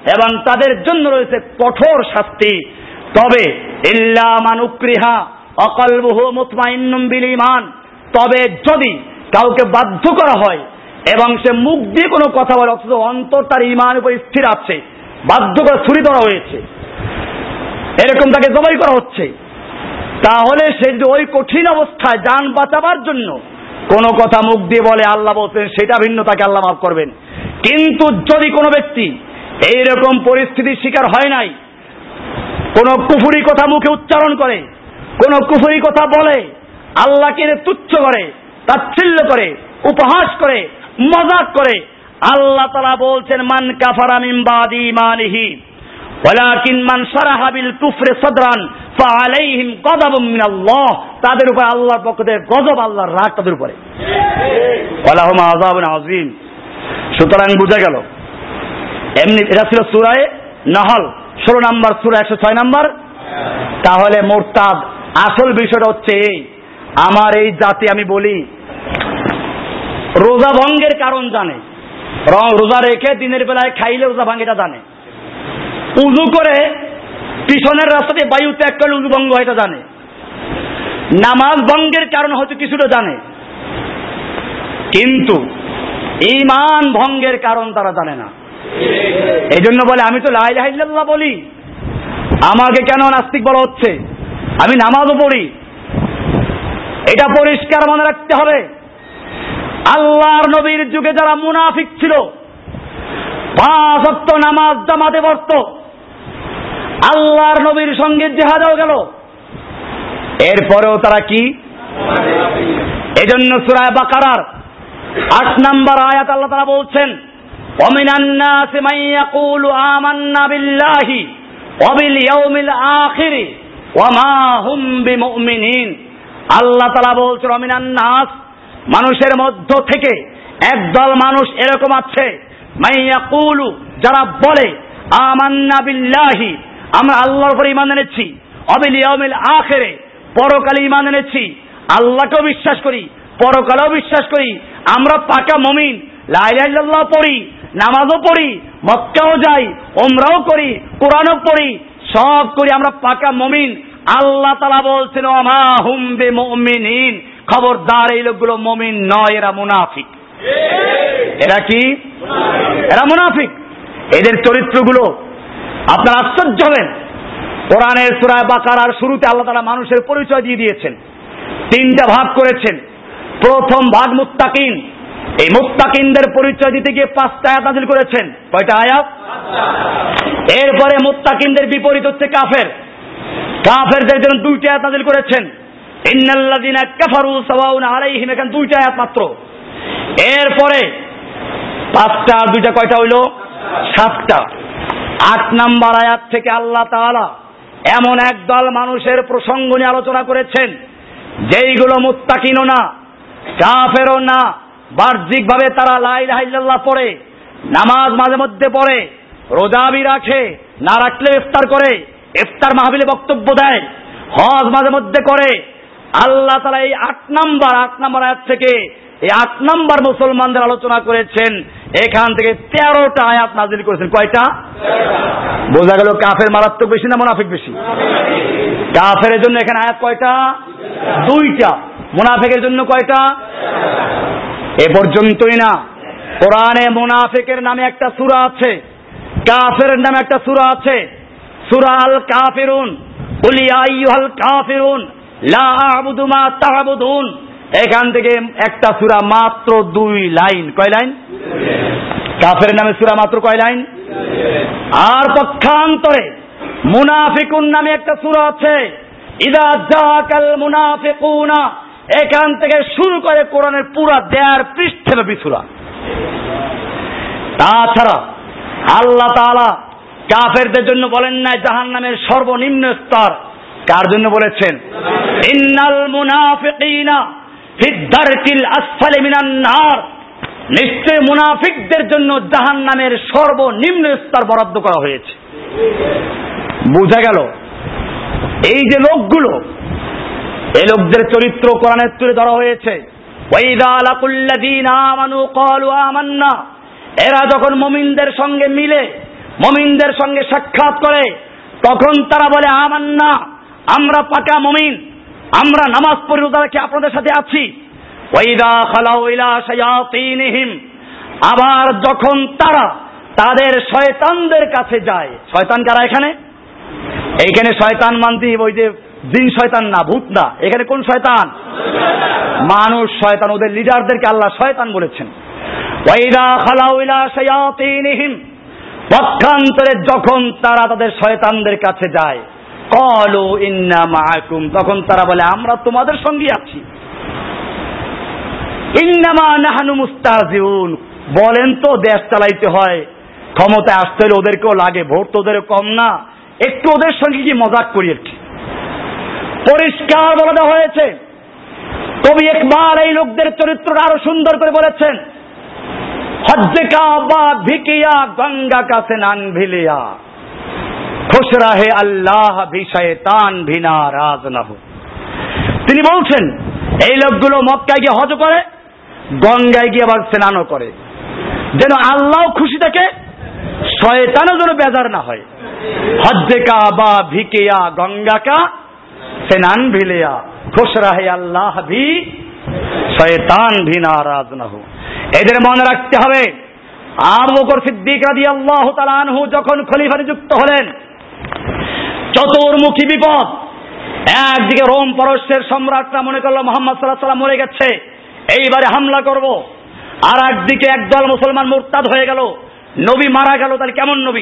এবং তাদের জন্য রয়েছে কঠোর শাস্তি। তবে, ইল্লা মান উকরিহা, অকলবুহু তবে যদি কাউকে বাধ্য করা হয় এবং সে মুখ দিয়ে কোনো কথা বলে, অথচ অন্তর তার ইমান উপর স্থির আছে বাধ্য করে ছুরি ধরা হয়েছে। এরকম তাকে জবাই করা হচ্ছে। তাহলে সে যদি ওই কঠিন অবস্থায় যান বাঁচাবার জন্য কোন কথা মুখ দিয়ে বলে, আল্লাহ বলছেন, সেটা ভিন্ন, তাকে আল্লাহ মাফ করবেন। কিন্তু যদি কোনো ব্যক্তি এইরকম পরিস্থিতির শিকার হয় নাই, কোন কুফুরি কথা মুখে উচ্চারণ করে, কোন কুফুরি কথা বলে, আল্লাহকে তুচ্ছ করে, তাচ্ছিল্য করে, উপহাস করে, মজাক করে আল্লাহ তারা বলছেন, মান কাফারা মিন বাদি মানিহি ওয়ালাকিন মান সারাহা বিল কুফরে সদরান ফালাইহিম গযাবুম মিনাল্লাহ। তাদের উপর আল্লাহর পক্ষ থেকে গজব, আল্লাহর রাগ তাদের উপরে। ওয়ালাহুম আযাবুন আযীম। সুতরাং বুঝা গেল, এমনি এটা ছিল সূরায়ে নহল, ষোলো নাম্বার সূরা একশো ছয় নাম্বার। তাহলে মোরতাদ, আসল বিষয়টা হচ্ছে এই, আমার এই জাতি আমি বলি, রোজা ভঙ্গের কারণ জানে। রোজা রেখে দিনের বেলায় খাইলে রোজা ভাঙ্গেটা জানে। উজু করে পিছনের রাস্তা দিয়ে বায়ু ত্যাগ করলে উজু ভঙ্গ হয়, এটা জানে। নামাজ ভঙ্গের কারণ হয়তো কিছুটা জানে। কিন্তু ইমান ভঙ্গের কারণ তারা জানে না। এই জন্য বলে, আমি তো লাই লাইল্লাহ বলি। আমাকে কেন নাস্তিক বলা হচ্ছে? আমি নামাজও পড়ি। এটা পরিষ্কার মনে রাখতে হবে। আল্লাহর নবীর যুগে যারা মুনাফিক ছিল পাঁচ অক্ত নামাজ জামাতে বর্ত আল্লাহর নবীর সঙ্গে জেহাদাও গেল এরপরেও তারা কি এজন্য সুরায় বাকারার আট নাম্বার আয়াত আল্লাহ তারা বলছেন ومن الناس من يقول آمنا بالله وباليوم الآخر وما هم بمؤمنين আল্লাহ তালা বলছেন অমিনান নাস মানুষের মধ্য থেকে একদল মানুষ এরকম আছে। যারা বলে, আমান্না বিল্লাহি আমরা আল্লাহর উপর ইমান এনেছি। অবিল ইয়াউমিল আখেরে, পরকালে ইমান এনেছি। আল্লাহকেও বিশ্বাস করি, পরকালেও বিশ্বাস করি। আমরা পাকা মমিন লাইলাহ পড়ি, নামাজও পড়ি, মক্কাও যাই ওমরাও করি, কোরআনও পড়ি, সব করি। আমরা পাকা মমিন। আল্লাহ তালা বলছেন অমা হুম বে মমিন খবরদার এই লোকগুলো মমিন নয়, এরা মুনাফিক। এরা কি? এরা মুনাফিক। এদের চরিত্রগুলো আপনার আশ্চর্য হবেন। কোরআনের সুরায় বাকারার শুরুতে আল্লাহ তালা মানুষের পরিচয় দিয়ে দিয়েছেন। তিনটা ভাগ করেছেন। প্রথম ভাগ মুত্তাকিন। এই মুত্তাকিনদের পরিচয় দিতে গিয়ে পাঁচটা আয়াত নাজিল করেছেন। কয়টা আয়াত? এরপরে মুত্তাকিনদের বিপরীত হচ্ছে কাফের। কাফেরদের জন্য দুইটা আয়াত নাজিল করেছেন। ইন্নাল্লাযিনা কাফারু সাওয়াউন আলাইহিম, এখানে দুইটা আয়াত মাত্র। এরপরে পাঁচটা আর দুইটা, কয়টা হইল? সাতটা। আট নাম্বার আয়াত থেকে আল্লাহ তাআলা এমন একদল মানুষের প্রসঙ্গ নিয়ে আলোচনা করেছেন, যেইগুলো মুত্তাকিনও না, কাফেরও না বাহ্যিক ভাবে তারা লাই লাইল্লাহ পড়ে, নামাজ মাঝে মধ্যে পড়ে রোজাবি রাখে, না রাখলে ইফতার করে, ইফতার মাহবিলে বক্তব্য দেয়, হজ মাঝে মধ্যে করে আল্লাহ তালা এই আট নাম্বার আট নাম্বার আয়াত থেকে এই আট নাম্বার মুসলমানদের আলোচনা করেছেন। এখান থেকে তেরোটা আয়াত নাজিল করেছেন। কয়টা? বোঝা গেল কাফের মারাত্মক বেশি না মোনাফিক বেশি? কাফের জন্য এখানে আয়াত কয়টা? দুইটা। মুনাফিকের জন্য কয়টা? এ পর্যন্তই না। কোরআনে মুনাফিকের নামে একটা সুরা আছে। কাফের নামে একটা সুরা আছে। সুরা আল কাফিরুন উলিয়া আইয়ুহাল কাফিরুন। মা তা'বুদুন এখান থেকে একটা সুরা মাত্র দুই লাইন। কয় লাইন? কাফের নামে সুরা মাত্র কয় লাইন? আর পক্ষান্তরে মুনাফিকুন নামে একটা সুরা আছে। ইদা জাকাল মুনাফিকুনা। এখান থেকে শুরু করে কোরআনের পুরা দেয়ার পৃষ্ঠব্যাপী সুরা। তাছাড়া আল্লাহ তাআলা কাফেরদের জন্য বলেন না জাহান নামের সর্বনিম্ন স্তর। কার জন্য বলেছেন? ইন্নাল মুনাফিকিনা ফিদ্দারকিল আসফালি নিশ্চয় মুনাফিকদের জন্য জাহান নামের সর্বনিম্ন স্তর বরাদ্দ করা হয়েছে। বোঝা গেল? এই যে লোকগুলো, এই লোকদের চরিত্র কোরআনে তুলে ধরা হয়েছে। এরা যখন মমিনদের সঙ্গে মিলে, মমিনদের সঙ্গে সাক্ষাৎ করে, তখন তারা বলে, আমান্না। আমরা পাকা মমিন, আমরা নামাজ পড়ি আপনাদের সাথে আছি। ওয়াইদা খালাউ ইলা শায়াতিনহিম, আবার যখন তারা তাদের শয়তানদের কাছে যায়, শয়তান কারা এখানে? এইখানে শয়তান মানতে ওই যে জিন শয়তান না, ভূত না, এখানে কোন শয়তান? মানুষ, শয়তান, ওদের লিডারদেরকে আল্লাহ শয়তান বলেছেন। ওয়াইদা খালাউ ইলা শায়াতিনহিম, পক্ষান্তরে যখন তারা তাদের শয়তানদের কাছে যায় কলু ইন্না মাহকুম তখন তারা বলে, আমরা তোমাদের সঙ্গে আছি। ইন্নামা নাহানু মুস্তাজিউন বলেন তো, দেশ চালাইতে হয়। ক্ষমতায় আসতে হলে ওদেরকেও লাগে, ভোট তো ওদের কম না। একটু ওদের সঙ্গে কি মজাক করি একটি পরিষ্কার বলে দেওয়া হয়েছে। কবি একবার এই লোকদের চরিত্রটা আরও সুন্দর করে বলেছেন। হজ্জে কাবা ভিকিয়া, গঙ্গা কাছে নান ভিলিয়া। খুশ রাহে আল্লাহ ভি শয়তান ভিনা রাজ না হো তিনি বলছেন, এই লোকগুলো মক্কায় গিয়ে হজ করে, গঙ্গায় গিয়ে আবার স্নানও করে। যেন আল্লাহ খুশি থাকে, শয়তানও যেন বেজার না হয়। হজ্জে কাবা ভিকিয়া গঙ্গা কা স্নান ভিলিয়া। খুশ রাহে আল্লাহ ভি শয়তান ভি নারাজ না হো এদের মনে রাখতে হবে, আবু বকর সিদ্দিক রাদিয়াল্লাহু তাআলা আনহু যখন খলিফা নিযুক্ত হলেন চতুর্মুখী বিপদ। একদিকে রোম পরস্যের সম্রাটরা মনে করল মোহাম্মদ সাল্লাহ মরে গেছে, এইবারে হামলা করব। আর একদিকে একদল মুসলমান মুরতাদ হয়ে গেল, নবী মারা গেল, তাহলে কেমন নবী?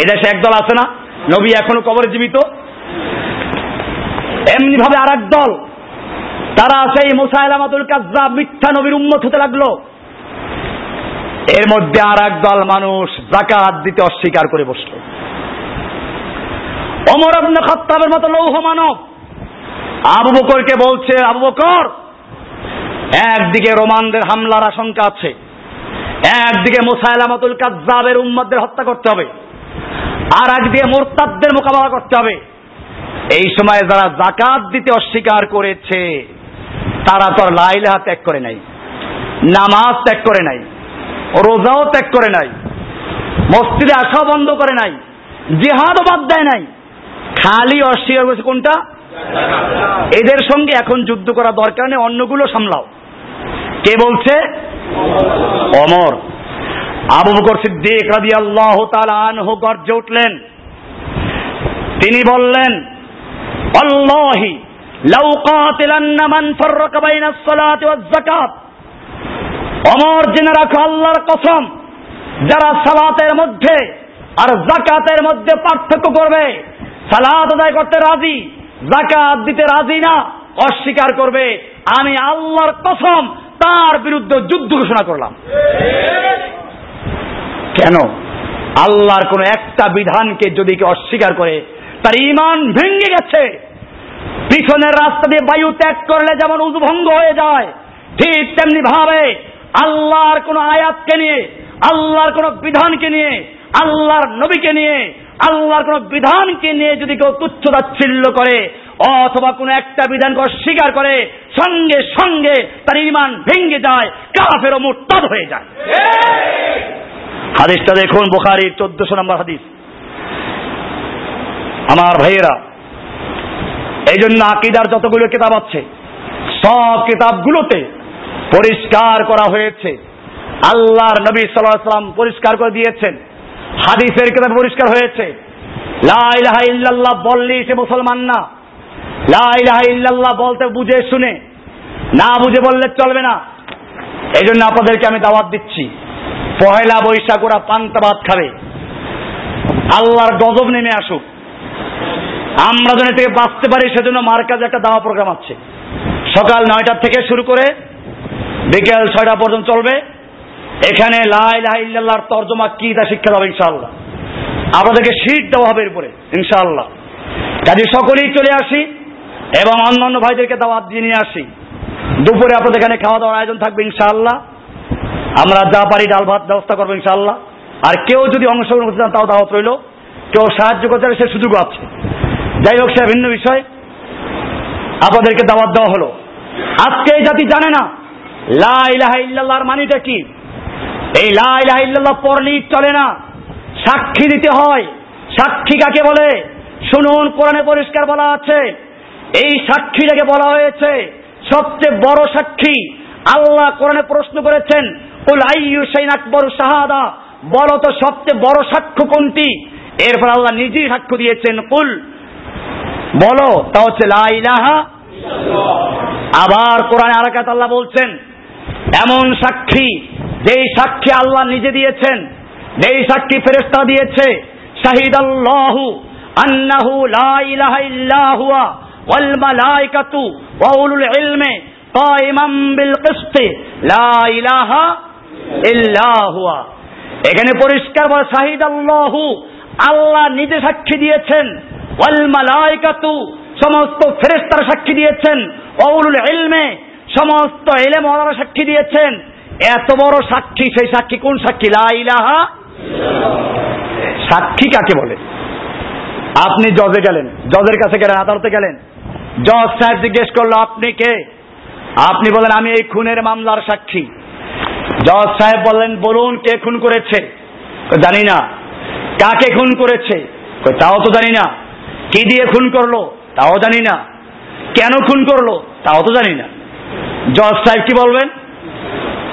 এই দেশে একদল আছে না? নবী এখনও কবরে জীবিত? এমনি ভাবে আর দল তারা সেই মুসাইলামাতুল কাজ্জাব মিথ্যা নবীর উন্মত হতে লাগল। এর মধ্যে আর দল মানুষ জাকাত দিতে অস্বীকার করে বসল। অমর আবনে খত্তাবের মতো লৌহ মানব। আবু বকরকে বলছে, আবু বকর, একদিকে রোমানদের হামলার আশঙ্কা আছে, একদিকে মুসাইলামাতুল কাজ্জাবের উম্মতদের হত্যা করতে হবে, আর একদিকে মোরতাদদের মোকাবেলা করতে হবে। এই সময় যারা জাকাত দিতে অস্বীকার করেছে, তারা তো লাইলাহা ত্যাগ করে নাই, নামাজ ত্যাগ করে নাই, রোজাও ত্যাগ করে নাই, মসজিদে আসাও বন্ধ করে নাই, জিহাদও বাদ দেয় নাই। খালি অস্বীকার করেছে কোনটা? এদের সঙ্গে এখন যুদ্ধ করা দরকার নেই, অন্যগুলো সামলাও। কে বলছে? অমর। আবু বকর সিদ্দিক রাদি আল্লাহ আনহু গর্জে উঠলেন। তিনি বললেন, আল্লাহি, লাউ কাতিলান্না মান ফাররাকা বাইনাস সালাতি ওয়াজ যাকাত। অমর জেনে রাখো আল্লাহর কসম, যারা সালাতের মধ্যে আর জাকাতের মধ্যে পার্থক্য করবে সালাত আদায় করতে রাজি জাকাত দিতে রাজি না, অস্বীকার করবে। আমি আল্লাহর কসম তার বিরুদ্ধে যুদ্ধ ঘোষণা করলাম। কেন? আল্লাহর কোন একটা বিধানকে যদি কেউ অস্বীকার করে, তার ইমান ভেঙে গেছে। পিছনের রাস্তা দিয়ে বায়ু ত্যাগ করলে যেমন উদ্ভঙ্গ হয়ে যায়, ঠিক তেমনি ভাবে আল্লাহর কোন আয়াতকে নিয়ে, আল্লাহর কোন বিধানকে নিয়ে, আল্লাহর নবীকে নিয়ে আল্লাহর কোন বিধানকে নিয়ে যদি কেউ তুচ্ছ তাচ্ছিল্য করে, অথবা কোন একটা বিধানকে অস্বীকার করে, সঙ্গে সঙ্গে তার ইমান ভেঙ্গে যায়, কাফের মোট্টাদ হয়ে যায়। হাদিসটা দেখুন, বোখারির চোদ্দশো নম্বর হাদিস। আমার ভাইয়েরা এই জন্য আকিদার যতগুলো কিতাব আছে, সব কিতাবগুলোতে পরিষ্কার করা হয়েছে। আল্লাহর নবী সাল্লাহ সাল্লাম পরিষ্কার করে দিয়েছেন। হাদিসের কিতাব পরিষ্কার হয়েছে। লাইলাহা ইল্লাল্লাহ বললেই সে মুসলমান না। লাইলাহা ইল্লাল্লাহ বলতে বুঝে শুনে। না বুঝে বললে চলবে না। এই জন্য আপনাদেরকে আমি দাওয়াত দিচ্ছি। পয়লা বৈশাখ ওরা পান্তা ভাত খাবে। আল্লাহর গজব নেমে আসুক। আমরা যেন থেকে বাঁচতে পারি, সেজন্য মার কাছে একটা দাওয়া প্রোগ্রাম আছে। সকাল নয়টার থেকে শুরু করে বিকেল ছয়টা পর্যন্ত চলবে। এখানে লাই ইল্লাল্লাহর তর্জমা কি তা শিক্ষা দেওয়া ইনশাআল্লাহ। আপনাদেরকে শীত দেওয়া হবে এরপরে ইনশাআল্লাহ। কাজে সকলেই চলে আসি এবং অন্যান্য ভাইদেরকে দাওয়াত দিয়ে নিয়ে আসি। দুপুরে আপনাদের এখানে খাওয়া দাওয়ার আয়োজন থাকবে ইনশাআল্লাহ। আমরা যা পারি ডাল ভাত ব্যবস্থা করব ইনশাআল্লাহ। আর কেউ যদি অংশগ্রহণ করতে চান তাও দাওয়াত রইল। কেউ সাহায্য করতে সে সুযোগ আছে। যাই হোক, সে ভিন্ন বিষয়। আপনাদেরকে দাওয়াত দেওয়া হলো। আজকে এই জাতি জানে না লা ইলাহা ইল্লাল্লাহর মানিটা কি? এই লা ইলাহা ইল্লাল্লাহ পড়লেই চলে না। সাক্ষী দিতে হয়। সাক্ষী কাকে বলে? শুনুন, কোরআনে পরিষ্কার বলা আছে। এই সাক্ষীটাকে বলা হয়েছে, সবচেয়ে বড় সাক্ষী আল্লাহ কোরআনে প্রশ্ন করেছেন কুল আইয়ু শাইন আকবর শাহাদা? বলো তো, সবচেয়ে বড় সাক্ষ্য কোনটি? এরপর আল্লাহ নিজেই সাক্ষ্য দিয়েছেন, কুল। বলো, তা হচ্ছে লা ইলাহা আবার কোরআনে আরাকাত আল্লাহ বলছেন এমন সাক্ষী, যেই সাক্ষী আল্লাহ নিজে দিয়েছেন, যেই সাক্ষী ফেরেস্তা দিয়েছে শাহিদ আল্লাহু আন্নাহু লা ইলাহা ইল্লা ওয়াল মালাইকাতু ওয়া উলুল ইলমি কাইমাম বিল কিসত লা ইলাহা ইল্লা এখানে পরিষ্কার বলে শাহিদ আল্লাহু আল্লাহ নিজে সাক্ষী দিয়েছেন, ওয়াল মালাইকাতু সমস্ত ফেরেস্তারা সাক্ষী দিয়েছেন অউলুল ইলমে সমস্ত এলে ওনারা সাক্ষী দিয়েছেন। এত বড় সাক্ষী, সেই সাক্ষী কোন সাক্ষী? লা ইলাহা সাক্ষী কাকে বলে? আপনি জজে গেলেন, জজের কাছে গেলেন, আদালতে গেলেন। জজ সাহেব জিজ্ঞেস করল, আপনি কে? আপনি বলেন, আমি এই খুনের মামলার সাক্ষী। জজ সাহেব বললেন, বলুন, কে খুন করেছে? জানি না। কাকে খুন করেছে? তাও তো জানি না। কি দিয়ে খুন করল? তাও জানি না। কেন খুন করল? তাও তো জানি না। জজ সাহেব কি বলবেন?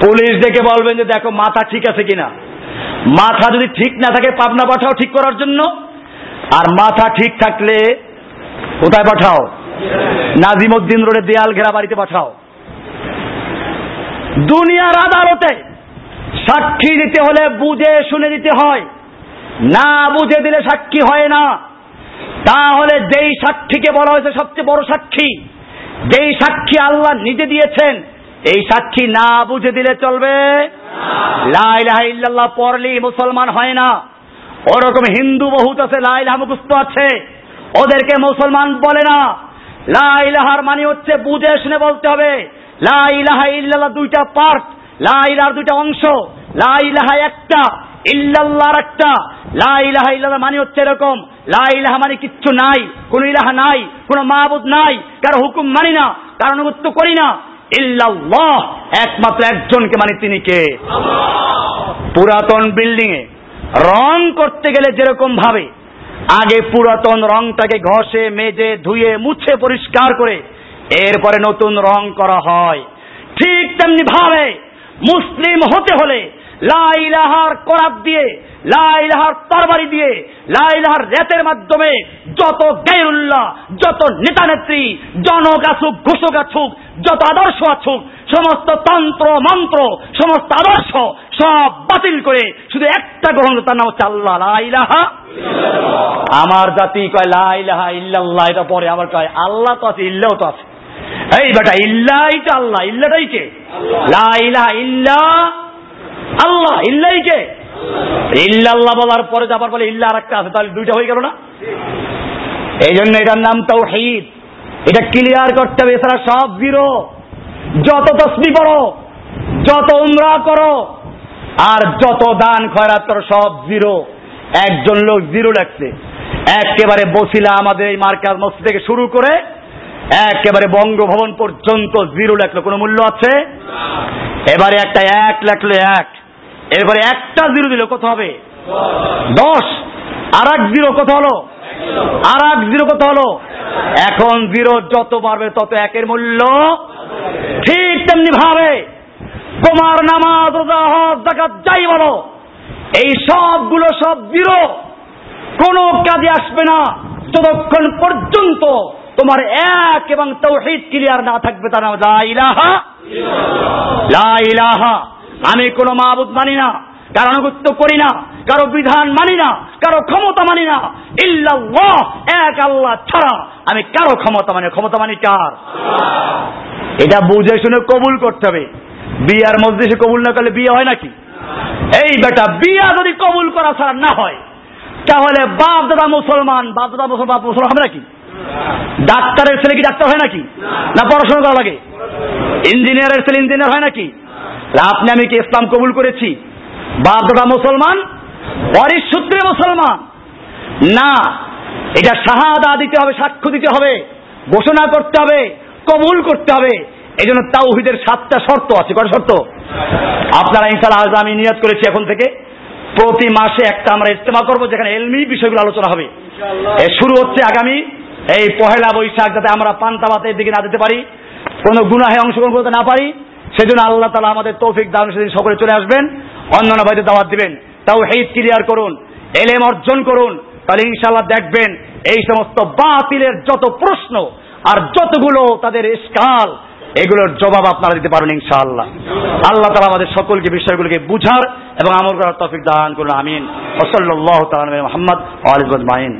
পুলিশ দেখে বলবেন যে দেখো, মাথা ঠিক আছে কিনা। মাথা যদি ঠিক না থাকে, পাবনা পাঠাও ঠিক করার জন্য। আর মাথা ঠিক থাকলে কোথায় পাঠাও? নাজিমুদ্দিন রোডে দেয়াল ঘেরা বাড়িতে পাঠাও। দুনিয়ার আদালতে সাক্ষী দিতে হলে বুঝে শুনে দিতে হয়। না বুঝে দিলে সাক্ষী হয় না। তাহলে যেই সাক্ষীকে বলা হয়েছে সবচেয়ে বড় সাক্ষী যেই সাক্ষী আল্লাহ নিজে দিয়েছেন, এই সাক্ষী না বুঝে দিলে চলবে। লাইলাহ পড়লি মুসলমান হয় না। ওরকম হিন্দু বহুত আছে লাইলাহ মুখস্থ আছে। ওদেরকে মুসলমান বলে না। লাইলাহার মানে হচ্ছে বুঝে শুনে বলতে হবে। লাইলাহা ইল্লাল্লাহ দুইটা পার্ট লাইলার দুইটা অংশ লাইলাহা একটা, ইল্লাল্লাহর একটা। লা ইলাহা ইল্লাল্লাহ মানে হচ্ছে এরকম লা মানে কিচ্ছু নাই, কোন ইলাহা নাই, কোন মাহবুদ নাই, কারও হুকুম মানি না, কারও অনুগত্য করি না। ইল্লাল্লাহ, একমাত্র একজনকে মানে তিনি কে? পুরাতন বিল্ডিং এ। রং করতে গেলে যেরকম ভাবে, আগে পুরাতন রংটাকে ঘষে, মেজে, ধুয়ে, মুছে, পরিষ্কার করে, এরপরে নতুন রং করা হয়। ঠিক তেমনি ভাবে মুসলিম হতে হলে লাইলাহার করাত দিয়ে লাইলাহার তরবারি দিয়ে লাইলাহার রেতের মাধ্যমে যত গায়রুল্লাহ যত নেতা নেত্রী জনক আসুক ঘোষক আসুক যত আদর্শ আসুক সমস্ত তন্ত্র মন্ত্র সমস্ত আদর্শ সব বাতিল করে শুধু একটা গ্রহণ তার নাম হচ্ছে আল্লাহ। লাইলাহা আমার জাতি কয় লাইলাহা ইল্লাল্লাহ এটা পরে আবার কয় আল্লাহ তো আছে ইল্লাও তো আছে। এই বেটা ইল্লাই তো আল্লাহ ইল্লাটাই কে? লাইলাহা ইল্লা আল্লাহ ইল্লাই কে? ইল্লাল্লাহ বলার পরে যাবার বলে ইল্লা আর একটা আছে তাহলে দুইটা হয়ে গেল না? এই জন্য এটার নাম তাও হিদ এটা ক্লিয়ার করতে হবে এছাড়া সব জিরো। যত তসবি করো যত উমরা করো আর যত দান খয়রাত করো সব জিরো। একজন লোক জিরো লাগছে। একেবারে বসিলা আমাদের এই মার্কাজ মসজিদ থেকে শুরু করে একেবারে বঙ্গভবন পর্যন্ত জিরো লাগল। কোনো মূল্য আছে? এবারে একটা এক লেখলো এক। এরপরে একটা জিরো দিল, কত হবে? দশ। আর এক জিরো, কত হলো? আর এক জিরো, কত হলো? এখন জিরো যত বাড়বে তত একের মূল্য। ঠিক তেমনি ভাবে তোমার নামাজ, রোজা জাকাত যাই বলো, এই সবগুলো সব জিরো। কোনো কাজে আসবে না। যতক্ষণ পর্যন্ত তোমার এক এবং তৌহিদ ক্লিয়ার না থাকবে তার নাম লা ইলাহা। লা ইলাহা। আমি কোনো মাহবুদ মানি না, কারও করি না, কারও বিধান মানি না, কারও ক্ষমতা মানি না। ইল্লাল্লাহ, এক আল্লাহ ছাড়া আমি কারও ক্ষমতা মানি ক্ষমতা মানি কার? এটা বুঝে শুনে কবুল করতে হবে। বিয়ার মজলিসে কবুল না করলে বিয়ে হয় নাকি? এই বেটা, বিয়া যদি কবুল করা ছাড়া না হয়, তাহলে বাপ দাদা মুসলমান, বাপ দাদা মুসলমান মুসলমান হবে নাকি? ডাক্তারের ছেলে কি ডাক্তার হয় নাকি? না, পড়াশোনা করা লাগে? ইঞ্জিনিয়ারের ছেলে ইঞ্জিনিয়ার হয় নাকি? আপনি আমি কি ইসলাম কবুল করেছি? বাপ দাদা মুসলমান? পরের সূত্রে মুসলমান? না এটা শাহাদা দিতে হবে সাক্ষ্য দিতে হবে ঘোষণা করতে হবে কবুল করতে হবে। এই জন্য তাওহিদের সাতটা শর্ত আছে। কটা শর্ত? আপনারা ইনশাল্লাহ আজ আমি নিয়ত করেছি এখন থেকে। প্রতি মাসে একটা আমরা ইস্তেমা করব যেখানে এলমি বিষয়গুলো আলোচনা হবে। শুরু হচ্ছে আগামী এই পহেলা বৈশাখ যাতে আমরা পান্তা পান্তাবাতের দিকে না যেতে পারি কোনো গুনাহে অংশগ্রহণ করতে না পারি। সেজন্য আল্লাহ তালা আমাদের তৌফিক দান সেদিন সকলে চলে আসবেন, অন্যান্য ভাইদের দাওয়াত দিবেন। তাও হেইট ক্লিয়ার করুন, এলেম অর্জন করুন, তাহলে ইনশাল্লাহ দেখবেন এই সমস্ত বাতিলের যত প্রশ্ন আর যতগুলো তাদের স্কাল এগুলোর জবাব আপনারা দিতে পারেন ইনশাআল্লাহ। আল্লাহ তালা আমাদের সকলকে বিষয়গুলোকে বুঝার এবং আমল করার তফিক দান করুন, আমিন। ওসল্লাহ মোহাম্মদ আলিজ মাইন